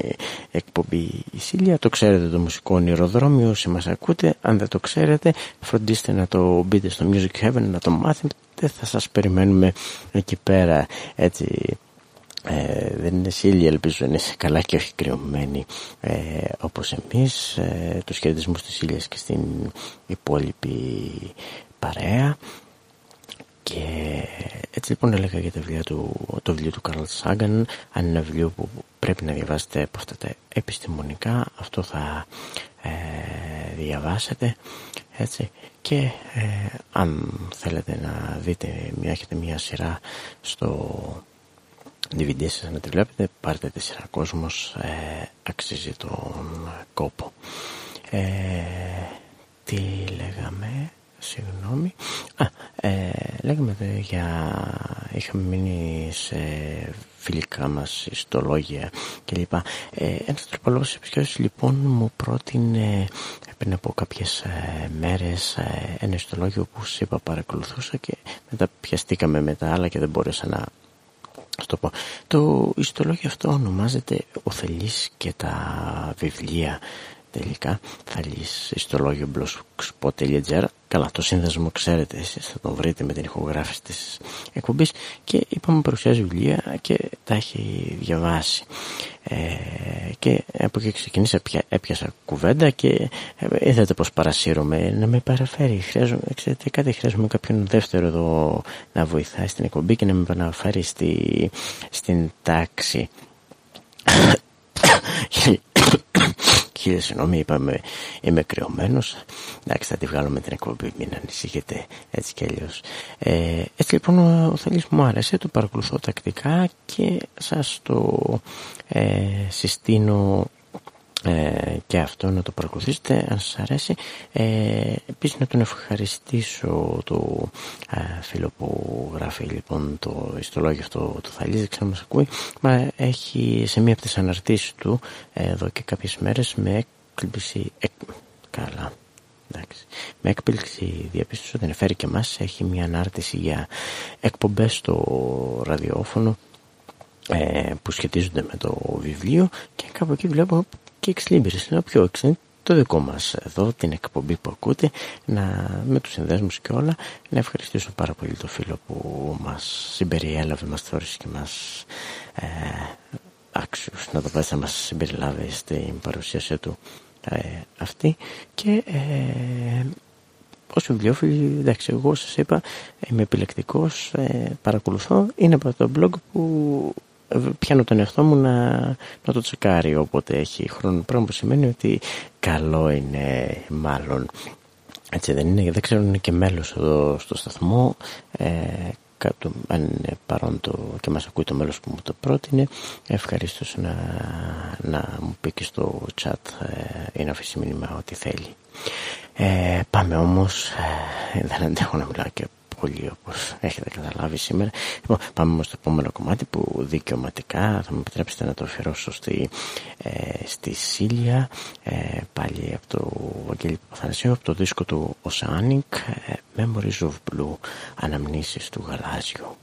εκπομπή η Σίλια. Το ξέρετε το μουσικό ονειροδρόμιο όσοι μας ακούτε. Αν δεν το ξέρετε φροντίστε να το μπείτε στο Music Heaven να το μάθετε. Θα σας περιμένουμε εκεί πέρα έτσι. Ε, δεν είναι Σίλια, ελπίζω να είσαι καλά και όχι κρυωμένη ε, όπως εμείς ε, τους χαιρετισμούς της Σίλιας και στην υπόλοιπη παρέα και έτσι λοιπόν έλεγα για το βιβλίο του, το βιβλίο του Καρλ Σάγκαν αν είναι ένα βιβλίο που πρέπει να διαβάσετε από αυτά τα επιστημονικά αυτό θα ε, διαβάσετε έτσι. Και ε, αν θέλετε να δείτε μια, έχετε μια σειρά στο DVD σας να τη βλέπετε πάρτε τη σειρά κόσμος ε, αξίζει τον κόπο. Ε, τι λέγαμε; Συγγνώμη. Α, ε, λέγαμε δε για... Είχαμε μείνει σε φιλικά μας ιστολόγια κλπ. Ε, ένας τροπολόγος επισχέωσης λοιπόν μου πρότεινε πριν από κάποιες ε, μέρες ε, ένα ιστολόγιο που σας είπα παρακολουθούσα και μετά πιαστήκαμε με τα άλλα και δεν μπόρεσα να το πω. Το ιστολόγιο αυτό ονομάζεται «Ο Θελής και τα βιβλία» τελικά θα λύσει στο λόγιο blogspot.gr καλά το σύνδεσμο ξέρετε εσείς θα τον βρείτε με την ηχογράφηση της εκπομπής και είπαμε παρουσιάζει βιβλία και τα έχει διαβάσει. Ε, και από εκεί ξεκινήσα έπιασα κουβέντα και ε, είδατε πως παρασύρωμαι να με παραφέρει χρειάζομαι, ξέρετε κάτι χρειάζομαι κάποιον δεύτερο εδώ να βοηθάει στην εκπομπή και να με παραφέρει στη, στην τάξη Χίλια συγγνώμη, είπαμε είμαι κρυωμένος. Εντάξει, θα τη βγάλω με την εκπομπή, μην ανησυχείτε έτσι κι αλλιώς. Ε, έτσι λοιπόν ο Θέλης μου άρεσε, το παρακολουθώ τακτικά και σας το ε, συστήνω ε, και αυτό να το παρακολουθήσετε αν σας αρέσει ε, επίσης να τον ευχαριστήσω το ε, φίλο που γράφει λοιπόν το ιστολόγιο αυτό το Θαλής δεν ξέρω μας ακούει μα έχει σε μία από τις αναρτήσεις του ε, εδώ και κάποιες μέρες με έκπληξη καλά Εντάξει. Με έκπληξη διαπίστωση ότι ενεφέρει και μας έχει μια ανάρτηση για εκπομπές στο ραδιόφωνο ε, που σχετίζονται με το βιβλίο και κάπου εκεί βλέπω και εξλίμπηρες είναι πιο εξή το δικό μας εδώ την εκπομπή που ακούτε να, με τους συνδέσμους και όλα να ευχαριστήσω πάρα πολύ το φίλο που μας συμπεριέλαβε μας θεώρησε και μας ε, άξιος να το πάει να μας συμπεριλάβει στην παρουσίαση του ε, αυτή. Και ε, ως βιβλιοφίλη, εντάξει, εγώ σας είπα, είμαι επιλεκτικός, ε, παρακολουθώ, είναι από το blog που πιάνω τον εαυτό μου να, να το τσεκάρει όποτε έχει χρόνο. Πράγμα που σημαίνει ότι καλό είναι μάλλον. Έτσι δεν είναι δεν ξέρω αν είναι και μέλος εδώ στο σταθμό. Ε, κάτω, αν είναι παρόν το, και μας ακούει το μέλος που μου το πρότεινε. Ευχαρίστως να, να μου πει και στο chat ε, ή να αφήσει μήνυμα ό,τι θέλει. Ε, πάμε όμως ε, δεν αντέχω να μιλάω και πολύ όπως έχετε καταλάβει σήμερα. Λοιπόν, πάμε όμως στο επόμενο κομμάτι που δικαιωματικά θα μου επιτρέψετε να το αφιερώσω στη, ε, στη Σίλια ε, πάλι από το Βαγγέλη Παπαθανασίου από το δίσκο του Oceanic ε, Memories of Blue αναμνήσεις του γαλάζιου.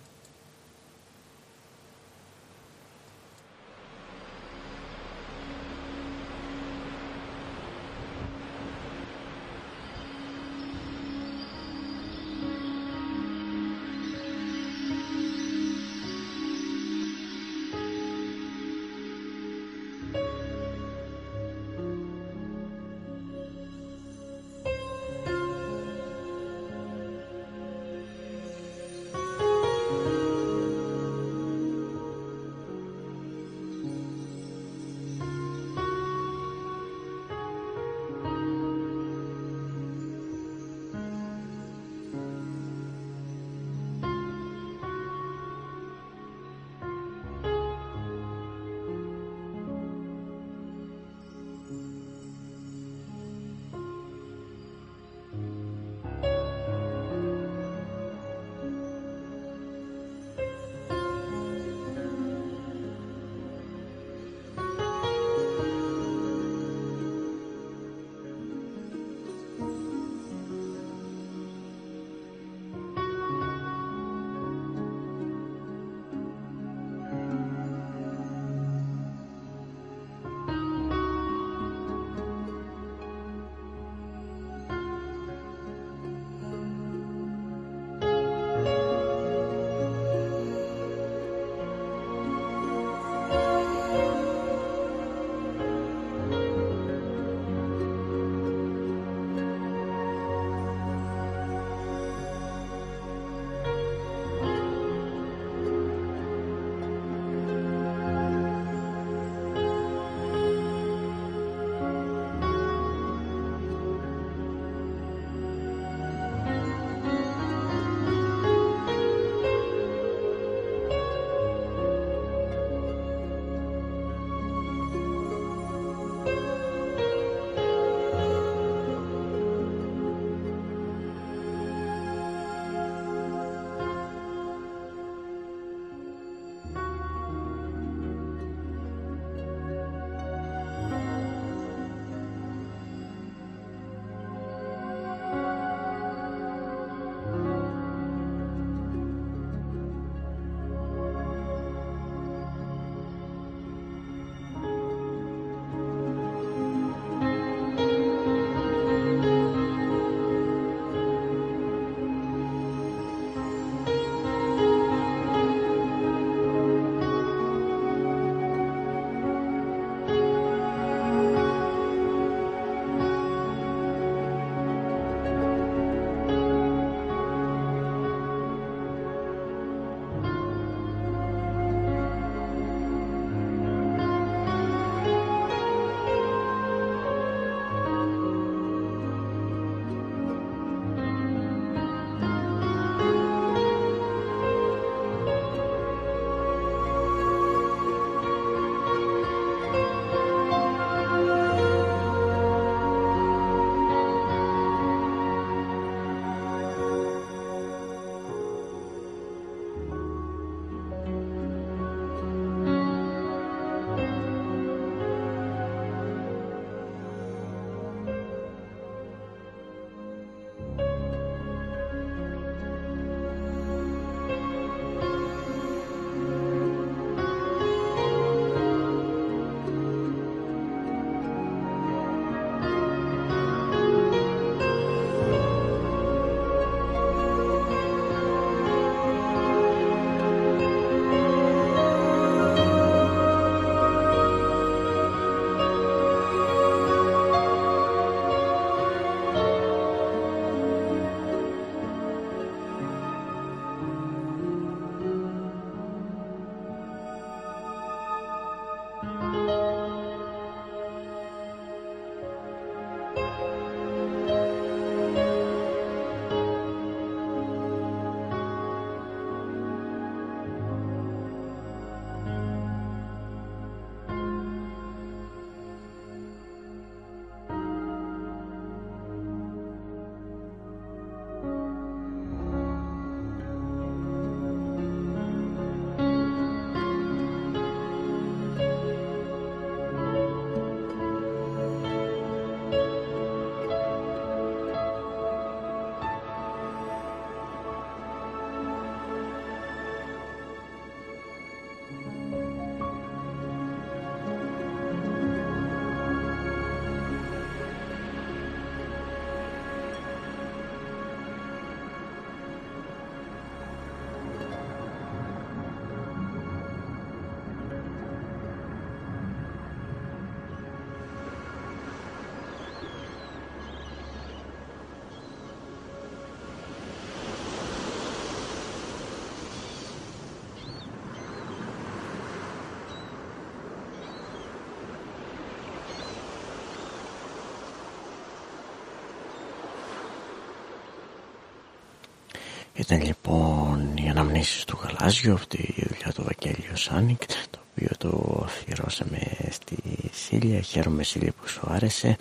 Ήταν λοιπόν οι αναμνήσεις του Γαλάζιου, αυτή η δουλειά του Βαγγέλιο Σάνικ, το οποίο το αφιερώσαμε στη Σίλια. Χαίρομαι Σίλια που σου άρεσε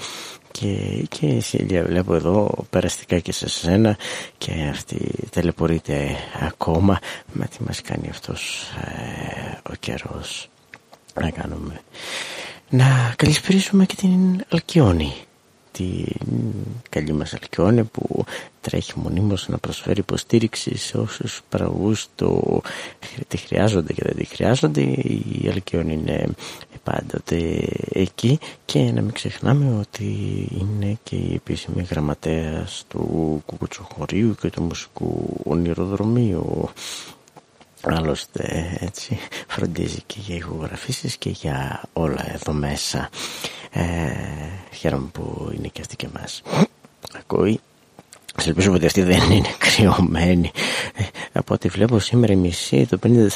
και, και Σίλια βλέπω εδώ περαστικά και σε σένα και αυτή τελεπορείται ακόμα. Μα τι μας κάνει αυτός ε, ο καιρός να κάνουμε. Να καλησπρίσουμε και την Αλκιόνη την καλή μας Αλκιόνη που τρέχει μονίμως να προσφέρει υποστήριξη σε όσους παραγωγούς το, τη χρειάζονται και δεν τη χρειάζονται η Αλκιόνη είναι πάντοτε εκεί και να μην ξεχνάμε ότι είναι και η επίσημη γραμματέας του Κουκουτσοχωρίου και του Μουσικού Ονειροδρομίου Άλλωστε έτσι φροντίζει και για ηχογραφήσεις και για όλα εδώ μέσα. Ε, χαίρομαι που είναι και αυτή και μας. Ακούει. Σε ελπίζω ότι αυτή δεν είναι κρυωμένη. Ε, από ό,τι βλέπω σήμερα η μισή, το 50%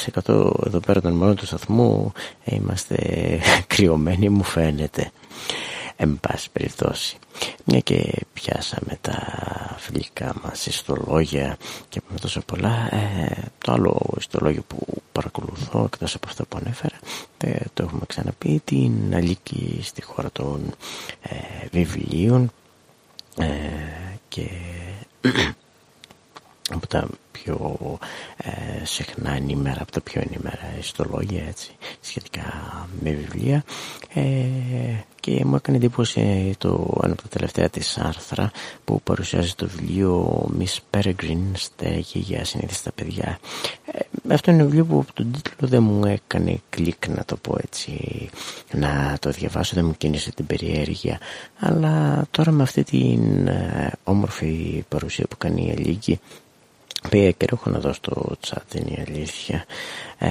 εδώ πέρα των μόνων του σταθμού ε, είμαστε κρυωμένοι μου φαίνεται. Εν πάση περιπτώσει. Μια και πιάσαμε τα φιλικά μας ιστολόγια και με τόσο πολλά, ε, το άλλο ιστολόγιο που παρακολουθώ εκτός από αυτό που ανέφερα, ε, το έχουμε ξαναπεί, την αλήκη στη χώρα των ε, βιβλίων ε, και από τα πιο ε, συχνά ενήμερα, από τα πιο ενήμερα ιστολόγια έτσι, σχετικά με βιβλία. Ε, και μου έκανε εντύπωση το ένα από τα τελευταία της άρθρα που παρουσιάζει το βιβλίο Miss Peregrine στέγη για συνήθιστα παιδιά. Ε, αυτό είναι ένα βιβλίο που από τον τίτλο δεν μου έκανε κλικ να το πω έτσι να το διαβάσω δεν μου κίνησε την περιέργεια. Αλλά τώρα με αυτή την ε, όμορφη παρουσία που κάνει η Αλίκη Πήγα και έχω να δω στο chat είναι η αλήθεια. Ε,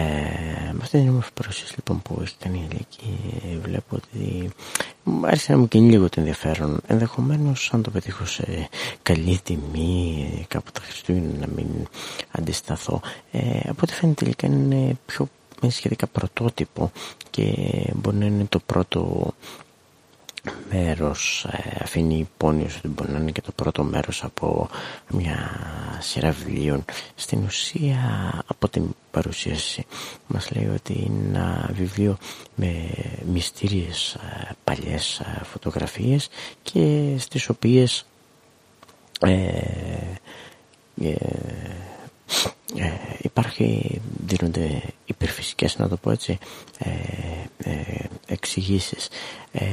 με αυτή την όμορφη παρουσίαση λοιπόν που έχει κάνει η Αλίκη βλέπω ότι άρχισε να μου κινεί λίγο το ενδιαφέρον. Ενδεχομένως αν το πετύχω σε καλή τιμή κάπου τα Χριστούγεννα να μην αντισταθώ. Ε, από ό,τι φαίνεται τελικά είναι πιο σχετικά πρωτότυπο και μπορεί να είναι το πρώτο μέρος ε, αφήνει υπόνοιος ότι μπορεί να είναι και το πρώτο μέρος από μια σειρά βιβλίων. Στην ουσία από την παρουσίαση μας λέει ότι είναι ένα βιβλίο με μυστήριες ε, παλιές ε, φωτογραφίες και στις οποίες ε, ε, υπάρχει, δίνονται υπερφυσικές να το πω έτσι ε, ε, εξηγήσεις. Ε,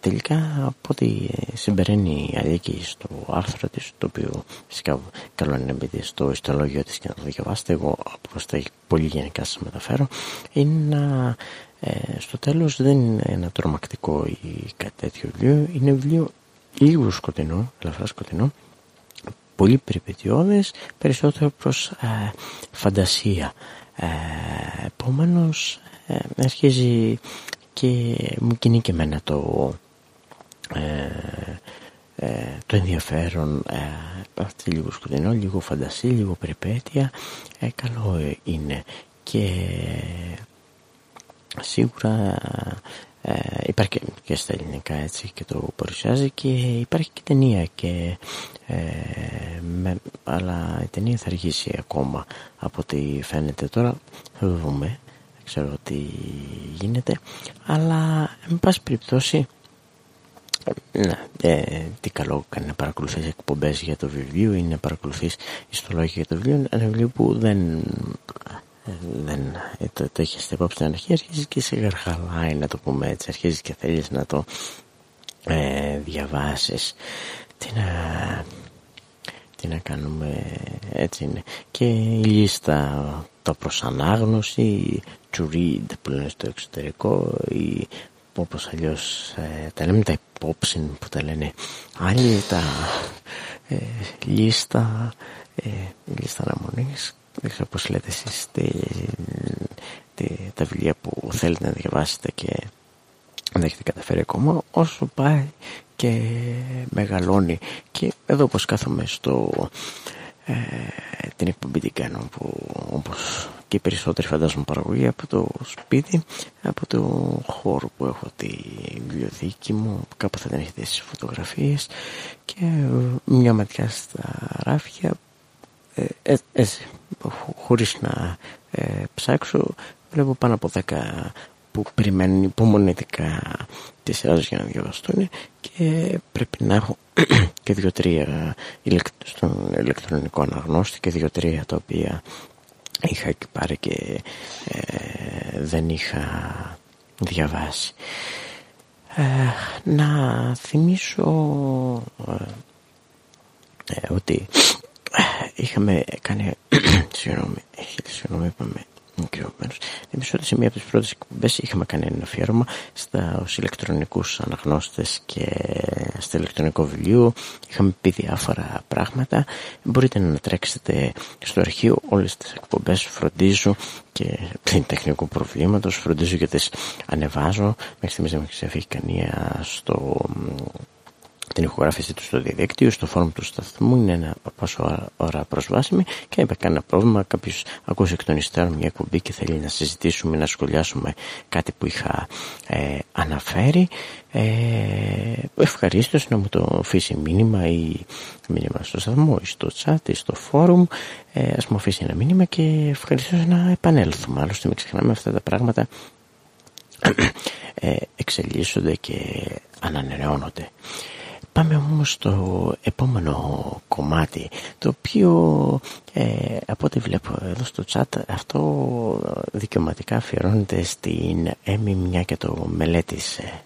τελικά από ό,τι συμπεραίνει η Αλίκη στο άρθρο της το οποίο φυσικά καλό είναι να μπείτε στο ιστολόγιο της και να το διαβάσετε εγώ απλώς τα πολύ γενικά σας μεταφέρω είναι να ε, στο τέλος δεν είναι ένα τρομακτικό ή κάτι τέτοιο βιβλίο είναι βιβλίο λίγο σκοτεινό, ελαφρά σκοτεινό πολύ περιπετειώδες, περισσότερο προς ε, φαντασία. Ε, επομένως ε, αρχίζει και μου κινεί και εμένα το, ε, ε, το ενδιαφέρον ε, αυτή λίγο σκοτεινό, λίγο φαντασία, λίγο περιπέτεια καλό είναι και σίγουρα ε, υπάρχει και στα ελληνικά έτσι και το παρουσιάζει και υπάρχει και ταινία και, ε, με, αλλά η ταινία θα αργήσει ακόμα από ό,τι φαίνεται τώρα. Θα δούμε. Δεν ξέρω τι γίνεται. Αλλά εν πάση περιπτώσει ναι, ε, τι καλό κάνει να παρακολουθείς εκπομπές για το βιβλίο ή να παρακολουθείς ιστολόγια για το βιβλίο. Ένα βιβλίο που δεν δεν ε, το, το έχεις υπόψη στην αρχή αρχίζεις και σε γαρχαλάει να το πούμε έτσι αρχίζεις και θέλεις να το ε, διαβάσεις. Τι να, τι να κάνουμε έτσι είναι. Και η λίστα το προς ανάγνωση to read που λένε στο εξωτερικό ή όπως αλλιώς ε, τα λέμε τα υπόψη που τα λένε άλλοι τα ε, λίστα ε, λίστα αναμονής δεν ξέρω πώς λέτε εσείς τα βιβλία που θέλετε να διαβάσετε και δεν έχετε καταφέρει ακόμα όσο πάει και μεγαλώνει. Και εδώ όπως κάθομαι στο ε, την εκπομπή την κάνω που, όπως και οι περισσότεροι φαντάζομαι παραγωγή από το σπίτι από το χώρο που έχω τη βιβλιοθήκη μου κάπου θα την έχετε στις φωτογραφίες. Και μια ματιά στα ράφια. Ε, ε, έτσι χωρίς να ε, ψάξω βλέπω πάνω από 10 που περιμένουν υπομονετικά τις σειρά για να διαβαστούν και πρέπει να έχω και δύο-τρία στον ηλεκτρονικό αναγνώστη και δύο-τρία τα οποία είχα και πάρει και ε, δεν είχα διαβάσει. Ε, να θυμίσω ότι είχαμε κάνει. συγγνώμη, συγγνώμη, είπαμε μικρό μέρος. Εμεί ότι σε μία από τις πρώτες εκπομπές είχαμε κάνει ένα αφιέρωμα στου ηλεκτρονικούς αναγνώστες και στο ηλεκτρονικό βιβλίο. Είχαμε πει διάφορα πράγματα. Μπορείτε να τρέξετε στο αρχείο όλες τις εκπομπές. Φροντίζω και πλην τεχνικού προβλήματος. Φροντίζω και τις ανεβάζω. Μέχρι στιγμής δεν με ξεφύγει κανένα στο την ηχογράφηση του στο διαδίκτυο, στο φόρουμ του σταθμού είναι ένα πόσο ώρα προσβάσιμη και είπε κανένα πρόβλημα. Κάποιος ακούσει εκ των υστέρων μια εκπομπή και θέλει να συζητήσουμε, να σχολιάσουμε κάτι που είχα ε, αναφέρει. Ε, ευχαρίστως να μου το αφήσει μήνυμα ή μήνυμα στο σταθμό ή στο chat ή στο φόρουμ. Ε, ας μου αφήσει ένα μήνυμα και ευχαριστώ να επανέλθουμε. Άλλωστε μην ξεχνάμε αυτά τα πράγματα ε, εξελίσσονται και ανανεώνονται. Πάμε όμως στο επόμενο κομμάτι το οποίο ε, από ό,τι βλέπω εδώ στο chat αυτό δικαιωματικά αφιερώνεται στην Έμι μια και το μελέτησε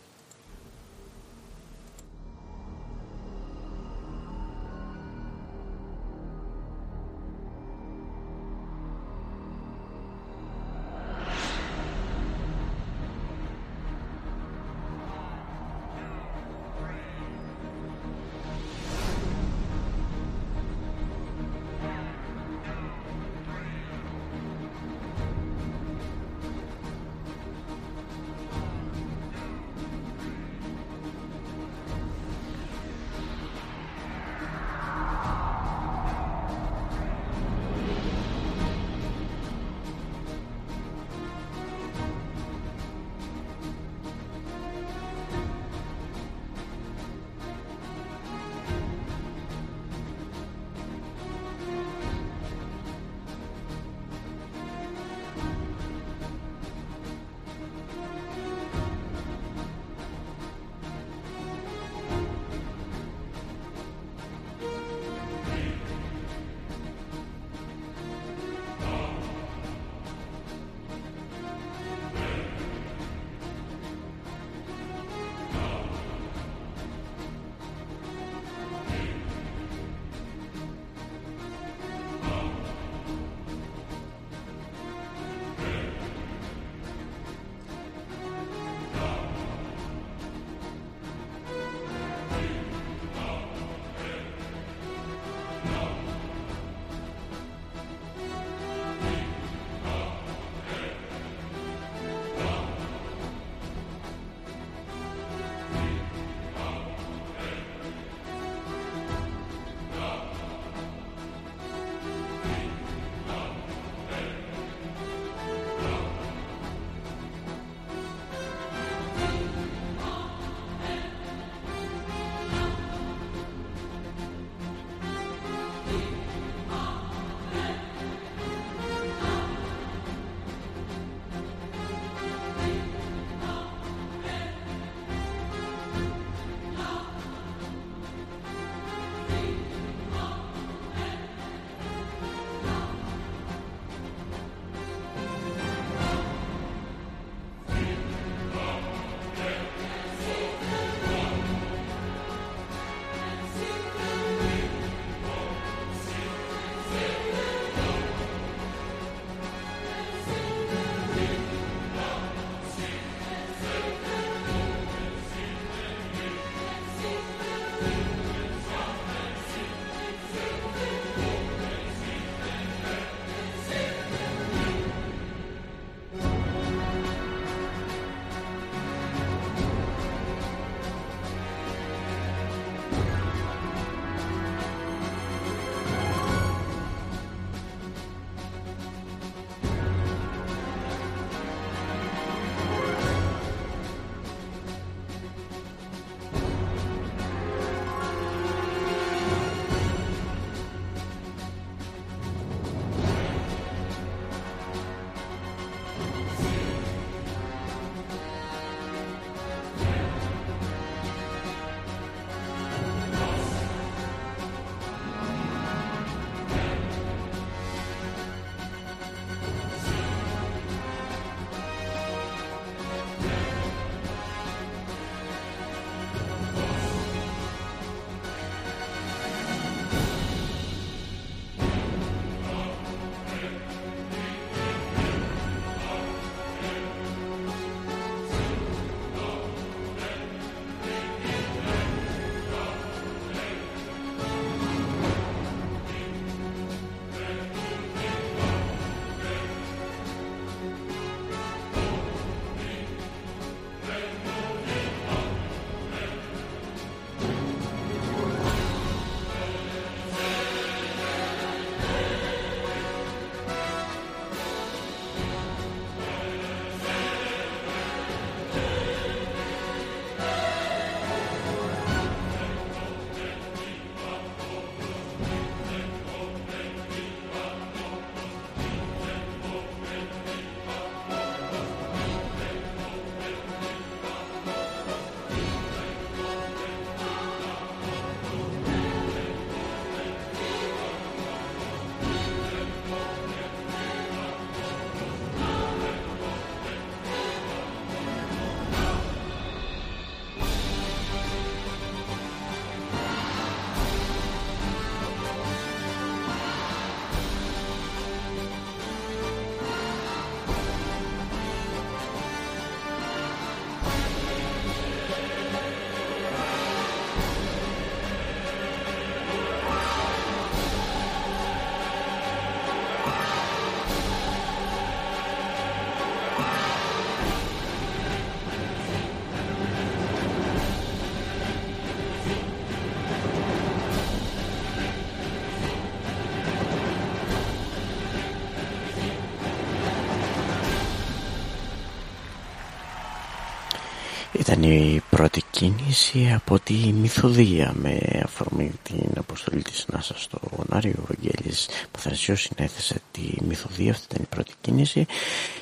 Ήταν η πρώτη κίνηση από τη μυθοδία με αφορμή την αποστολή της Νάσας στο Νάριο. Ο Βαγγέλης Παθρασιός συνέθεσε τη μυθοδία, αυτή ήταν η πρώτη κίνηση.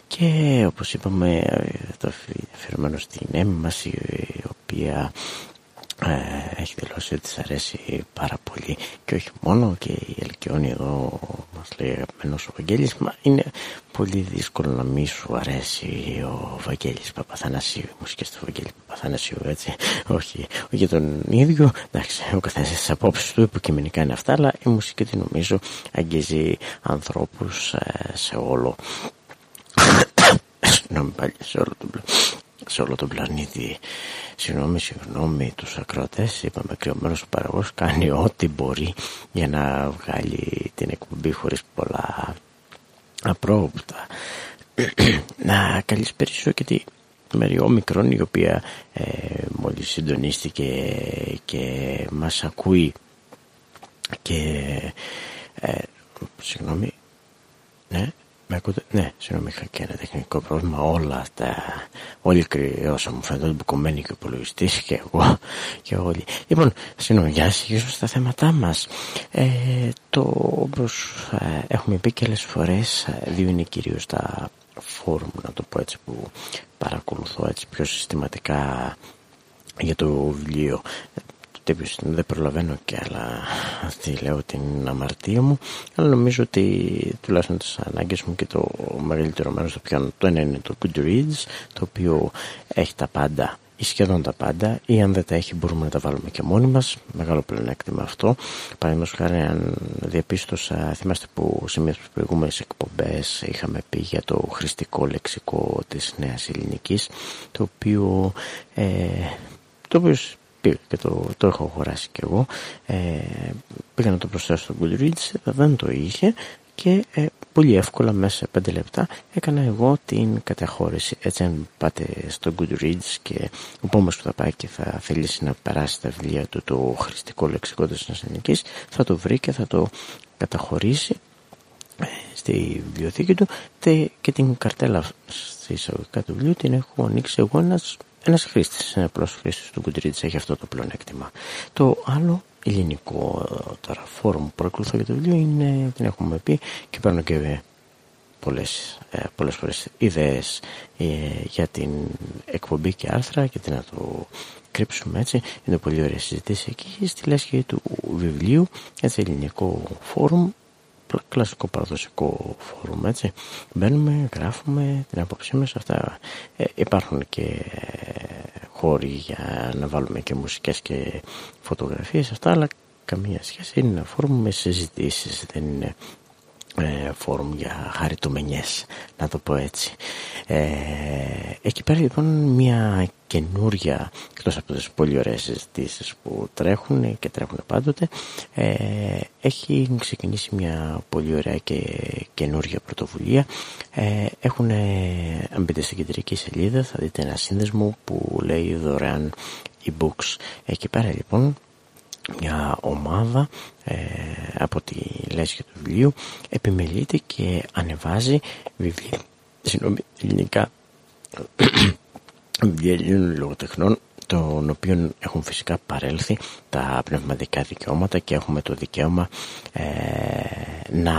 Και όπως είπαμε το αφιερωμένο στην Έμι μας η οποία ε, έχει δηλώσει ότι της αρέσει πάρα πολύ και όχι μόνο και η Ελκυόνη εδώ μας λέει αγαπημένος ο Βαγγέλης μα είναι πολύ δύσκολο να μη σου αρέσει ο Βαγγέλης Παπαθανασίου η μουσική του Βαγγέλη Παπαθανασίου έτσι όχι, για τον ίδιο εντάξει ο καθένας τις απόψεις του υποκειμενικά είναι αυτά αλλά η μουσική τη νομίζω αγγίζει ανθρώπους ε, σε όλο συγγνώμη πάλι σε όλο τον σε όλο τον πλανήτη. Συγγνώμη, συγγνώμη τους ακροατές, είπαμε κρυωμένος ο παραγός κάνει ό,τι μπορεί για να βγάλει την εκπομπή χωρίς πολλά απρόοπτα. να καλησπέρισω και τη Μεριό Μικρόν η οποία ε, μόλις συντονίστηκε και μας ακούει και ε, συγγνώμη ναι με ακούτε, ναι, συγγνώμη, είχα και ένα τεχνικό πρόβλημα. Όλα αυτά, όλοι κρυώσα μου φαίνεται ότι κομμένη και ο υπολογιστή και εγώ και όλοι. Λοιπόν, συγγνώμη, για να στα θέματά μας. Ε, το όπως ε, έχουμε πει και άλλες φορές, ε, δύο είναι κυρίως τα φόρουμ, να το πω έτσι, που παρακολουθώ έτσι πιο συστηματικά για το βιβλίο. Τύπους δεν προλαβαίνω και άλλα αυτή λέω την αμαρτία μου. Αλλά νομίζω ότι τουλάχιστον τις ανάγκες μου και το μεγαλύτερο μέρος το πιάνω. Το ένα είναι το Goodreads το οποίο έχει τα πάντα ή σχεδόν τα πάντα ή αν δεν τα έχει μπορούμε να τα βάλουμε και μόνοι μας. Μεγάλο πλεονέκτημα αυτό. Παραδείγματος χάρη αν διαπίστωσα θυμάστε που σε μια από τις προηγούμενες εκπομπές είχαμε πει για το χρηστικό λεξικό της Νέας Ελληνικής το οποίο ε, το οποίο πήγα και το, το έχω αγοράσει κι εγώ. Ε, πήγα να το προσθέσω στο Goodreads δεν το είχε και ε, πολύ εύκολα μέσα σε 5 λεπτά έκανα εγώ την καταχώρηση. Έτσι αν πάτε στο Goodreads και ο επόμενος που θα πάει και θα θελήσει να περάσει τα βιβλία του το χρηστικό λεξικό της Νασανικής θα το βρει και θα το καταχωρήσει ε, στη βιβλιοθήκη του. Και την καρτέλα στη εισαγωγικά του βιβλίου την έχω ανοίξει εγώ ένας ένας χρήστης, ένας απλός χρήστης του Goodreads. Έχει αυτό το πλεονέκτημα. Το άλλο ελληνικό τώρα φόρουμ που προεκλουθώ για το βιβλίο είναι, την έχουμε πει και παίρνω και πολλές, ε, πολλές φορές ιδέες ε, για την εκπομπή και άρθρα και τι να το κρύψουμε έτσι. Είναι πολύ ωραία συζήτηση εκεί στη λέσχη του βιβλίου, έτσι ελληνικό φόρουμ κλασικό παραδοσιακό φόρουμ έτσι. Μπαίνουμε, γράφουμε την άποψή μας αυτά. Ε, υπάρχουν και χώροι για να βάλουμε και μουσικές και φωτογραφίες αυτά αλλά καμία σχέση. Είναι ένα φόρουμ με συζητήσεις δεν είναι ε, φόρουμ για χαριτομενιές να το πω έτσι. Ε, εκεί πέρα λοιπόν μια καινούρια εκτός από τις πολύ ωραίες συζητήσεις που τρέχουν και τρέχουν πάντοτε ε, έχει ξεκινήσει μια πολύ ωραία και καινούρια πρωτοβουλία. Ε, έχουν αν μπείτε στην κεντρική σελίδα θα δείτε ένα σύνδεσμο που λέει δωρεάν e-books. Εκεί πέρα λοιπόν μια ομάδα ε, από τη λέσχη του βιβλίου επιμελείται και ανεβάζει βιβλία συγγνώμη, ελληνικά βιβλία Ελλήνων λογοτεχνών των οποίων έχουν φυσικά παρέλθει τα πνευματικά δικαιώματα και έχουμε το δικαίωμα ε, να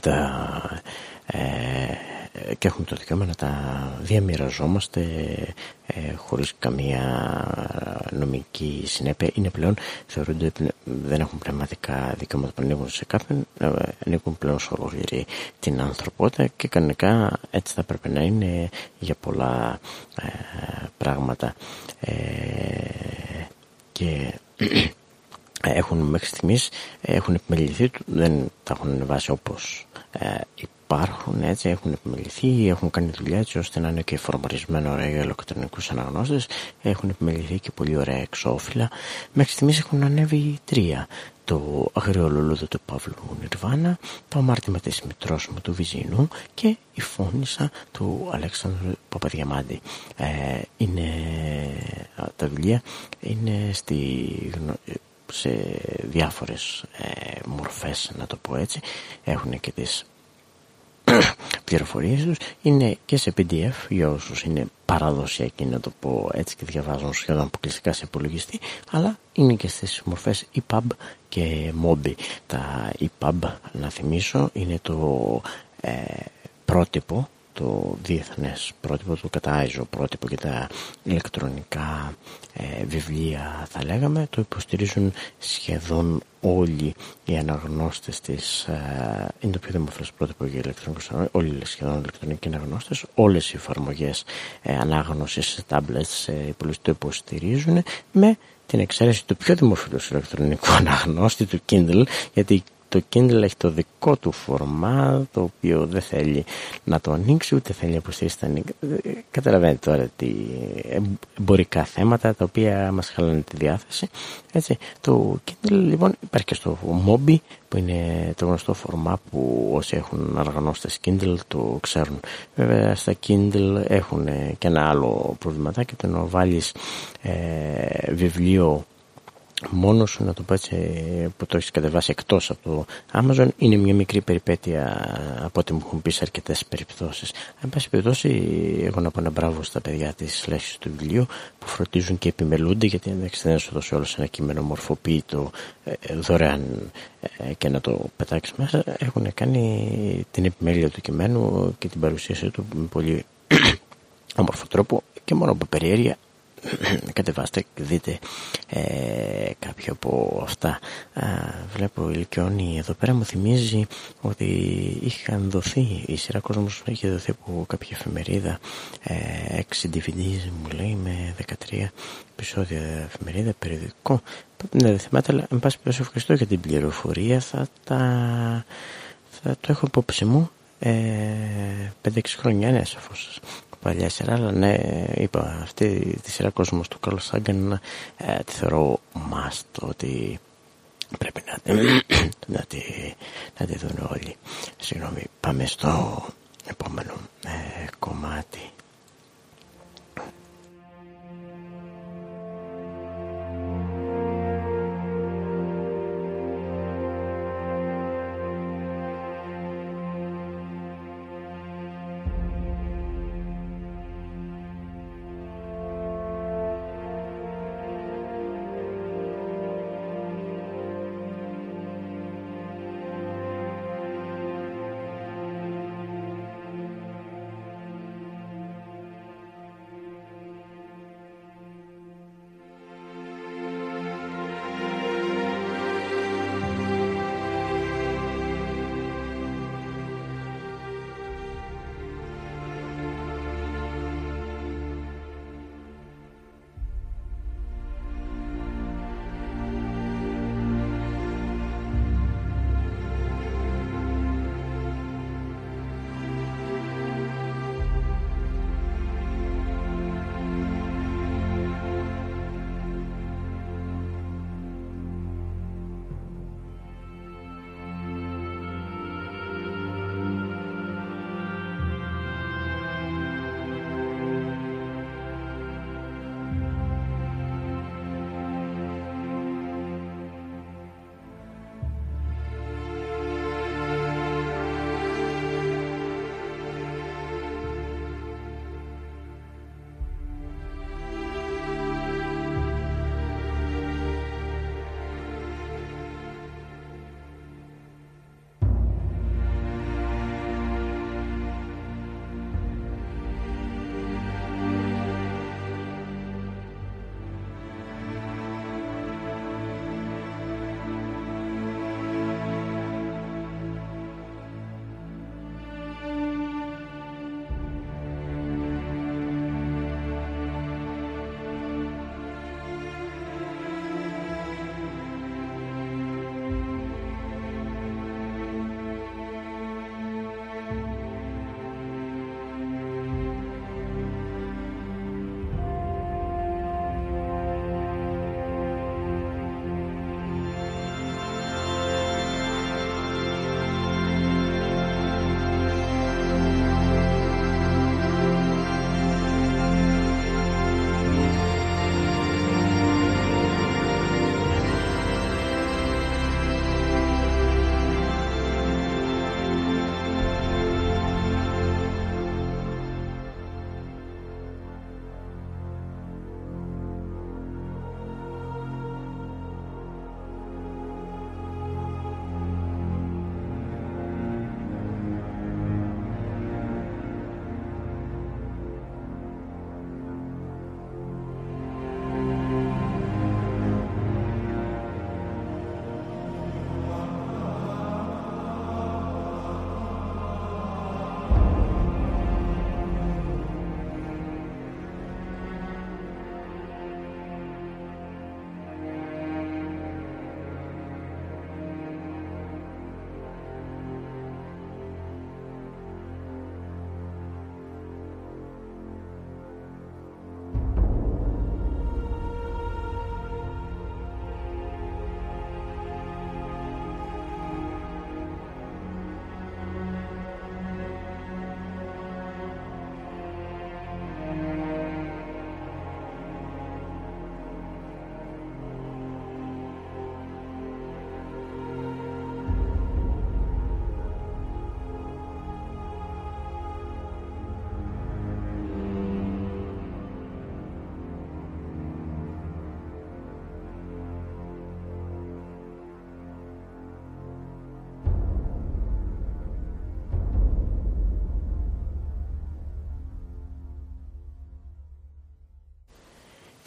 τα ε, και έχουμε το δικαίωμα να τα διαμοιραζόμαστε ε, χωρίς καμία νομική συνέπεια. Είναι πλέον θεωρούνται δεν έχουν πνευματικά δικαιώματα που ανήκουν σε κάποιον ε, ανήκουν πλέον σε ολόκληρη την ανθρωπότητα και κανονικά έτσι θα πρέπει να είναι για πολλά ε, πράγματα. Ε, και έχουν μέχρι στιγμής έχουν επιμεληθεί δεν τα έχουν ανεβάσει όπως ε, υπάρχουν έτσι, έχουν επιμεληθεί, έχουν κάνει δουλειά έτσι ώστε να είναι και φορμαρισμένο ωραία για ηλεκτρονικούς αναγνώστες. Έχουν επιμεληθεί και πολύ ωραία εξώφυλλα. Μέχρι στιγμής έχουν ανέβει τρία. Το αγριολολούδο του Παύλου Νιρβάνα, το αμάρτημα της μητρός μου του Βυζίνου και η φώνησα του Αλέξανδρου Παπαδιαμάντη. Ε, είναι, τα βιβλία είναι στη, σε διάφορες ε, μορφές να το πω έτσι έχουν και τις πληροφορίες τους. Είναι και σε PDF για όσους είναι παραδοσιακοί να το πω έτσι και διαβάζουν σχεδόν αποκλειστικά σε υπολογιστή αλλά είναι και στις μορφές EPUB και MOBI. Τα EPUB να θυμίσω είναι το ε, πρότυπο το διεθνές πρότυπο, το κατά πρότυπο και τα ηλεκτρονικά ε, βιβλία θα λέγαμε το υποστηρίζουν σχεδόν όλοι οι αναγνώστες της ε, είναι το πιο δημοφιλές πρότυπο για ηλεκτρονικούς όλοι σχεδόν ηλεκτρονικοί αναγνώστες. Όλες οι εφαρμογές ε, ανάγνωσης σε tablets σε υπολογιστή το υποστηρίζουν με την εξαίρεση του πιο δημοφιλούς ηλεκτρονικού αναγνώστη του Kindle γιατί το Kindle έχει το δικό του φορμά το οποίο δεν θέλει να το ανοίξει ούτε θέλει να υποστηρίσει τα ανοίξει. Καταλαβαίνετε τώρα τι εμπορικά θέματα τα οποία μας χαλάνε τη διάθεση. Έτσι. Το Kindle λοιπόν υπάρχει και στο Mobi που είναι το γνωστό φορμά που όσοι έχουν αργανώστες Kindle το ξέρουν. Βέβαια στα Kindle έχουν και ένα άλλο προβληματάκι το να βάλεις ε, βιβλίο μόνος σου να το πω έτσι που το έχεις κατεβάσει εκτός από το Amazon είναι μια μικρή περιπέτεια από ό,τι μου έχουν πει σε αρκετές περιπτώσεις. Αν πάση περιπτώσει εγώ να πω ένα μπράβο στα παιδιά της λέξης του βιβλίου που φροντίζουν και επιμελούνται γιατί εντάξει δεν σου δώσει όλος ένα κείμενο μορφοποιητό ε, δωρεάν ε, και να το πετάξεις μέσα. Έχουν κάνει την επιμέλεια του κειμένου και την παρουσίαση του με πολύ όμορφο τρόπο και μόνο από περιέργεια κατεβάστε και δείτε ε, κάποιο από αυτά. Α, βλέπω ηλικιώνει εδώ πέρα μου θυμίζει ότι είχαν δοθεί η σειρά κόσμος είχε δοθεί από κάποια εφημερίδα. Ε, 6 DVDs μου λέει με 13 επεισόδια εφημερίδα περιοδικό. Ναι δεν θυμάται αλλά εν πάση περιπτώσει ευχαριστώ για την πληροφορία. Θα τα θα το έχω υπόψη μου. Ε, 5-6 χρόνια ναι σαφώς παλιά σειρά, αλλά ναι, είπα, αυτή τη σειρά κόσμος του Καρλ Σάγκαν ε, τη θεωρώ must, ότι πρέπει να, να, τη, να τη δουν όλοι. Συγγνώμη, πάμε στο επόμενο ε, κομμάτι.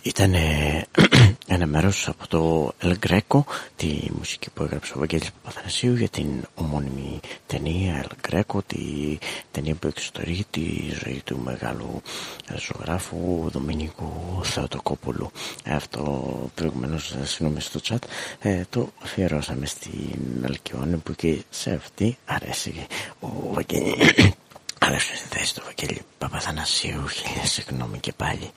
Ήταν ένα μέρος από το El Greco, τη μουσική που έγραψε ο Βαγγέλης Παπαθανασίου για την ομώνυμη ταινία El Greco, τη ταινία που εξωτερεί τη ζωή του μεγάλου ζωγράφου Δομήνικου Θεοτοκόπουλου. Αυτό προηγουμένως, συγγνώμη στο chat, ε, το αφιερώσαμε στην Αλκιόνη που και σε αυτή αρέσει ο Βαγγέλης. Αρέσει στη θέση του Βαγγέλη Παπαθανασίου, χίλια συγγνώμη και πάλι.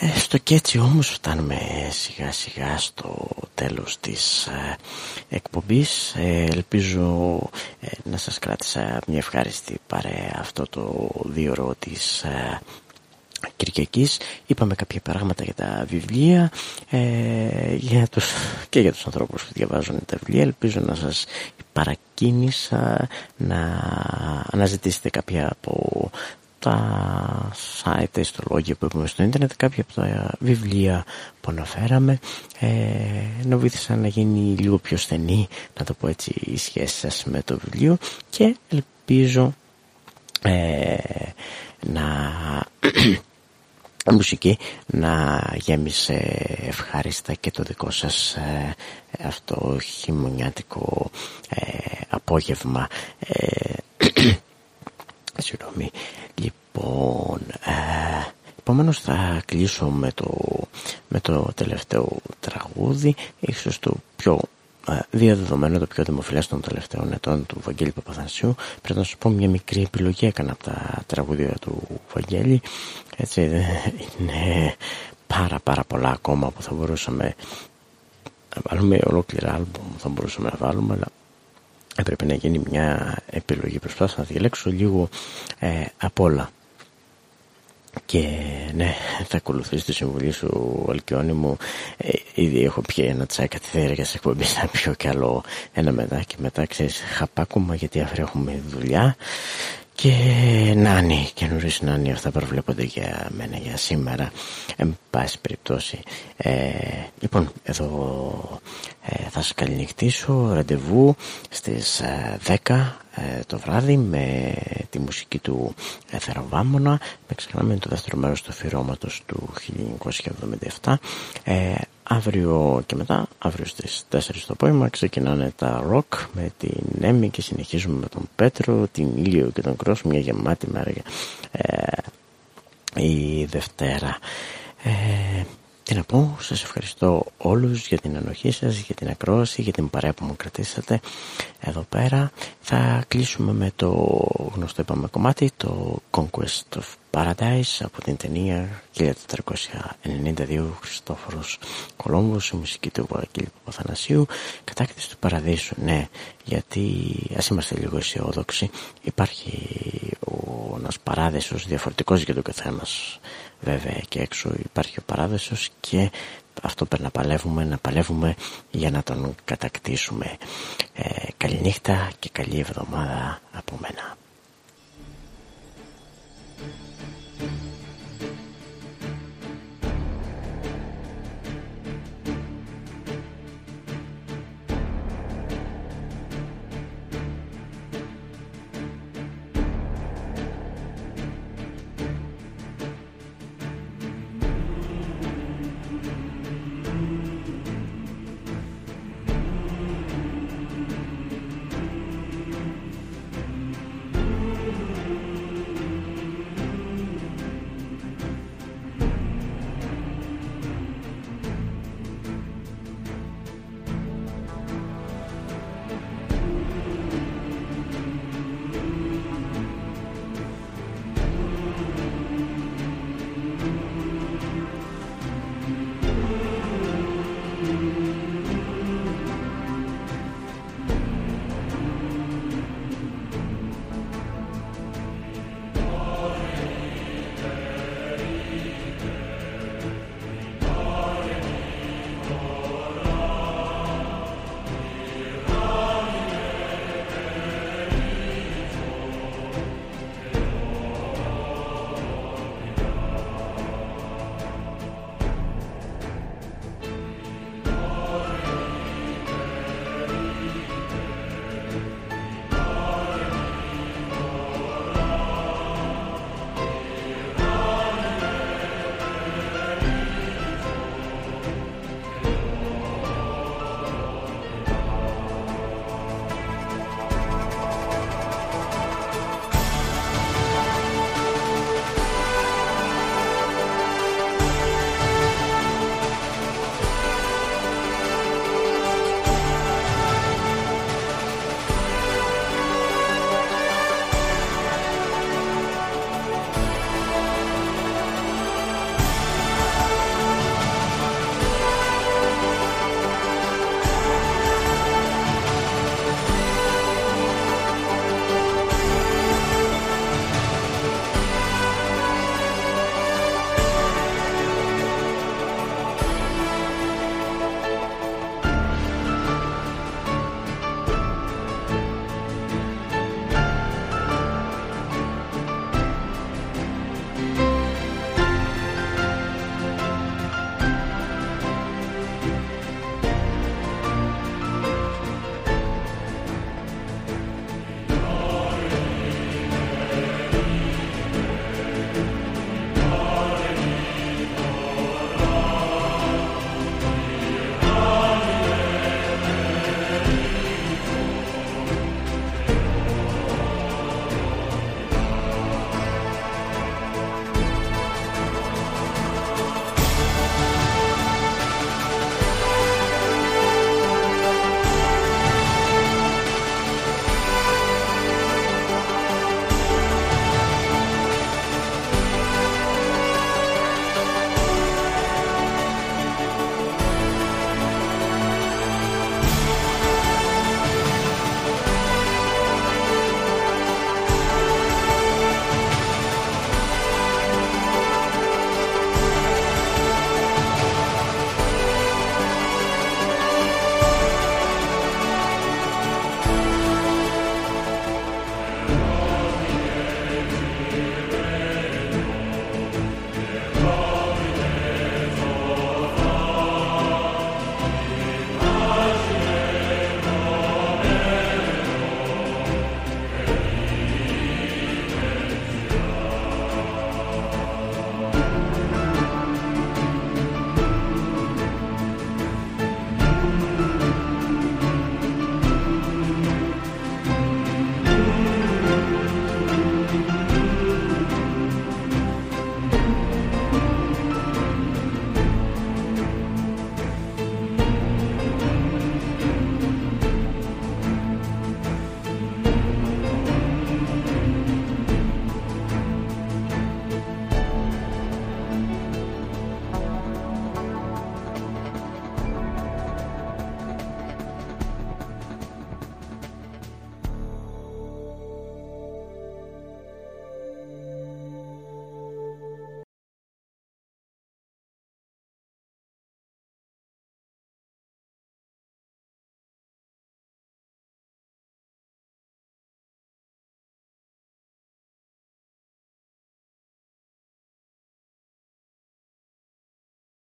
Ε, στο και έτσι όμως φτάνουμε σιγά σιγά στο τέλος της ε, εκπομπής. Ε, ελπίζω ε, να σας κράτησα μια ευχάριστη παρέα αυτό το δύο της ε, Κυριακής. Είπαμε κάποια πράγματα για τα βιβλία για τους, και για τους ανθρώπους που διαβάζουν τα βιβλία. Ελπίζω να σας παρακίνησα να αναζητήσετε κάποια από τα site, τα ιστολόγια που έχουμε στο ίντερνετ, κάποια από τα βιβλία που αναφέραμε ε, να βοήθησαν να γίνει λίγο πιο στενή, να το πω έτσι, η σχέση σας με το βιβλίο και ελπίζω ε, να η μουσική να γέμισε ευχάριστα και το δικό σας ε, αυτό χειμωνιάτικο ε, απόγευμα. Ε, συγγνώμη Λοιπόν, ε, επομένως θα κλείσω με το, με το τελευταίο τραγούδι, ίσως το πιο ε, διαδεδομένο, το πιο δημοφιλές των τελευταίων ετών του Βαγγέλη Παπαθανσιού. Πρέπει να σου πω μια μικρή επιλογή έκανα από τα τραγούδια του Βαγγέλη. Έτσι, είναι πάρα πάρα πολλά ακόμα που θα μπορούσαμε να βάλουμε ολόκληρα άλμπομ θα μπορούσαμε να βάλουμε αλλά έπρεπε να γίνει μια επιλογή προσπάθησα να διαλέξω λίγο ε, απ' όλα και ναι, θα ακολουθήσει τη συμβουλή σου, Αλκιόνι μου. Ε, ήδη έχω πιει ένα τσάι καθυστέρια σε εκπομπή, θα πιω κι άλλο ένα μετά και μετά ξέρεις χαπάκουμα γιατί αύριο έχουμε δουλειά και νάνι, καινούριε νάνι, αυτά προβλέπονται για μένα για σήμερα. Εν πάση περιπτώσει. Ε, λοιπόν, εδώ ε, θα σας καληνυχτήσω ραντεβού στις 10 ε, ε, το βράδυ με τη μουσική του ε, Θεροβάμωνα. Με ξεχνάμε το δεύτερο μέρος του αφιερώματος του 1977. Ε, Αύριο και μετά, αύριο στις 4 το απόγευμα, ξεκινάνε τα rock με την Έμι και συνεχίζουμε με τον Πέτρο, την Ήλιο και τον Κρός, μια γεμάτη μέρα ε, η Δευτέρα. Ε, τι να πω, σας ευχαριστώ όλους για την ανοχή σας, για την ακρόαση, για την παρέα που μου κρατήσατε εδώ πέρα. Θα κλείσουμε με το γνωστό είπαμε κομμάτι, το Conquest of Paradise από την ταινία 1492 Χριστόφορος Κολόμβος, η μουσική του Βαγγέλη Παπαθανασίου, κατάκτηση του Παραδείσου, ναι, γιατί ας είμαστε λίγο αισιόδοξοι, υπάρχει ο, ένας παράδεισος διαφορετικός για το καθένας βέβαια και έξω υπάρχει ο παράδεισος και αυτό πρέπει να παλεύουμε, να παλεύουμε για να τον κατακτήσουμε. Ε, καλή νύχτα και καλή εβδομάδα από μένα.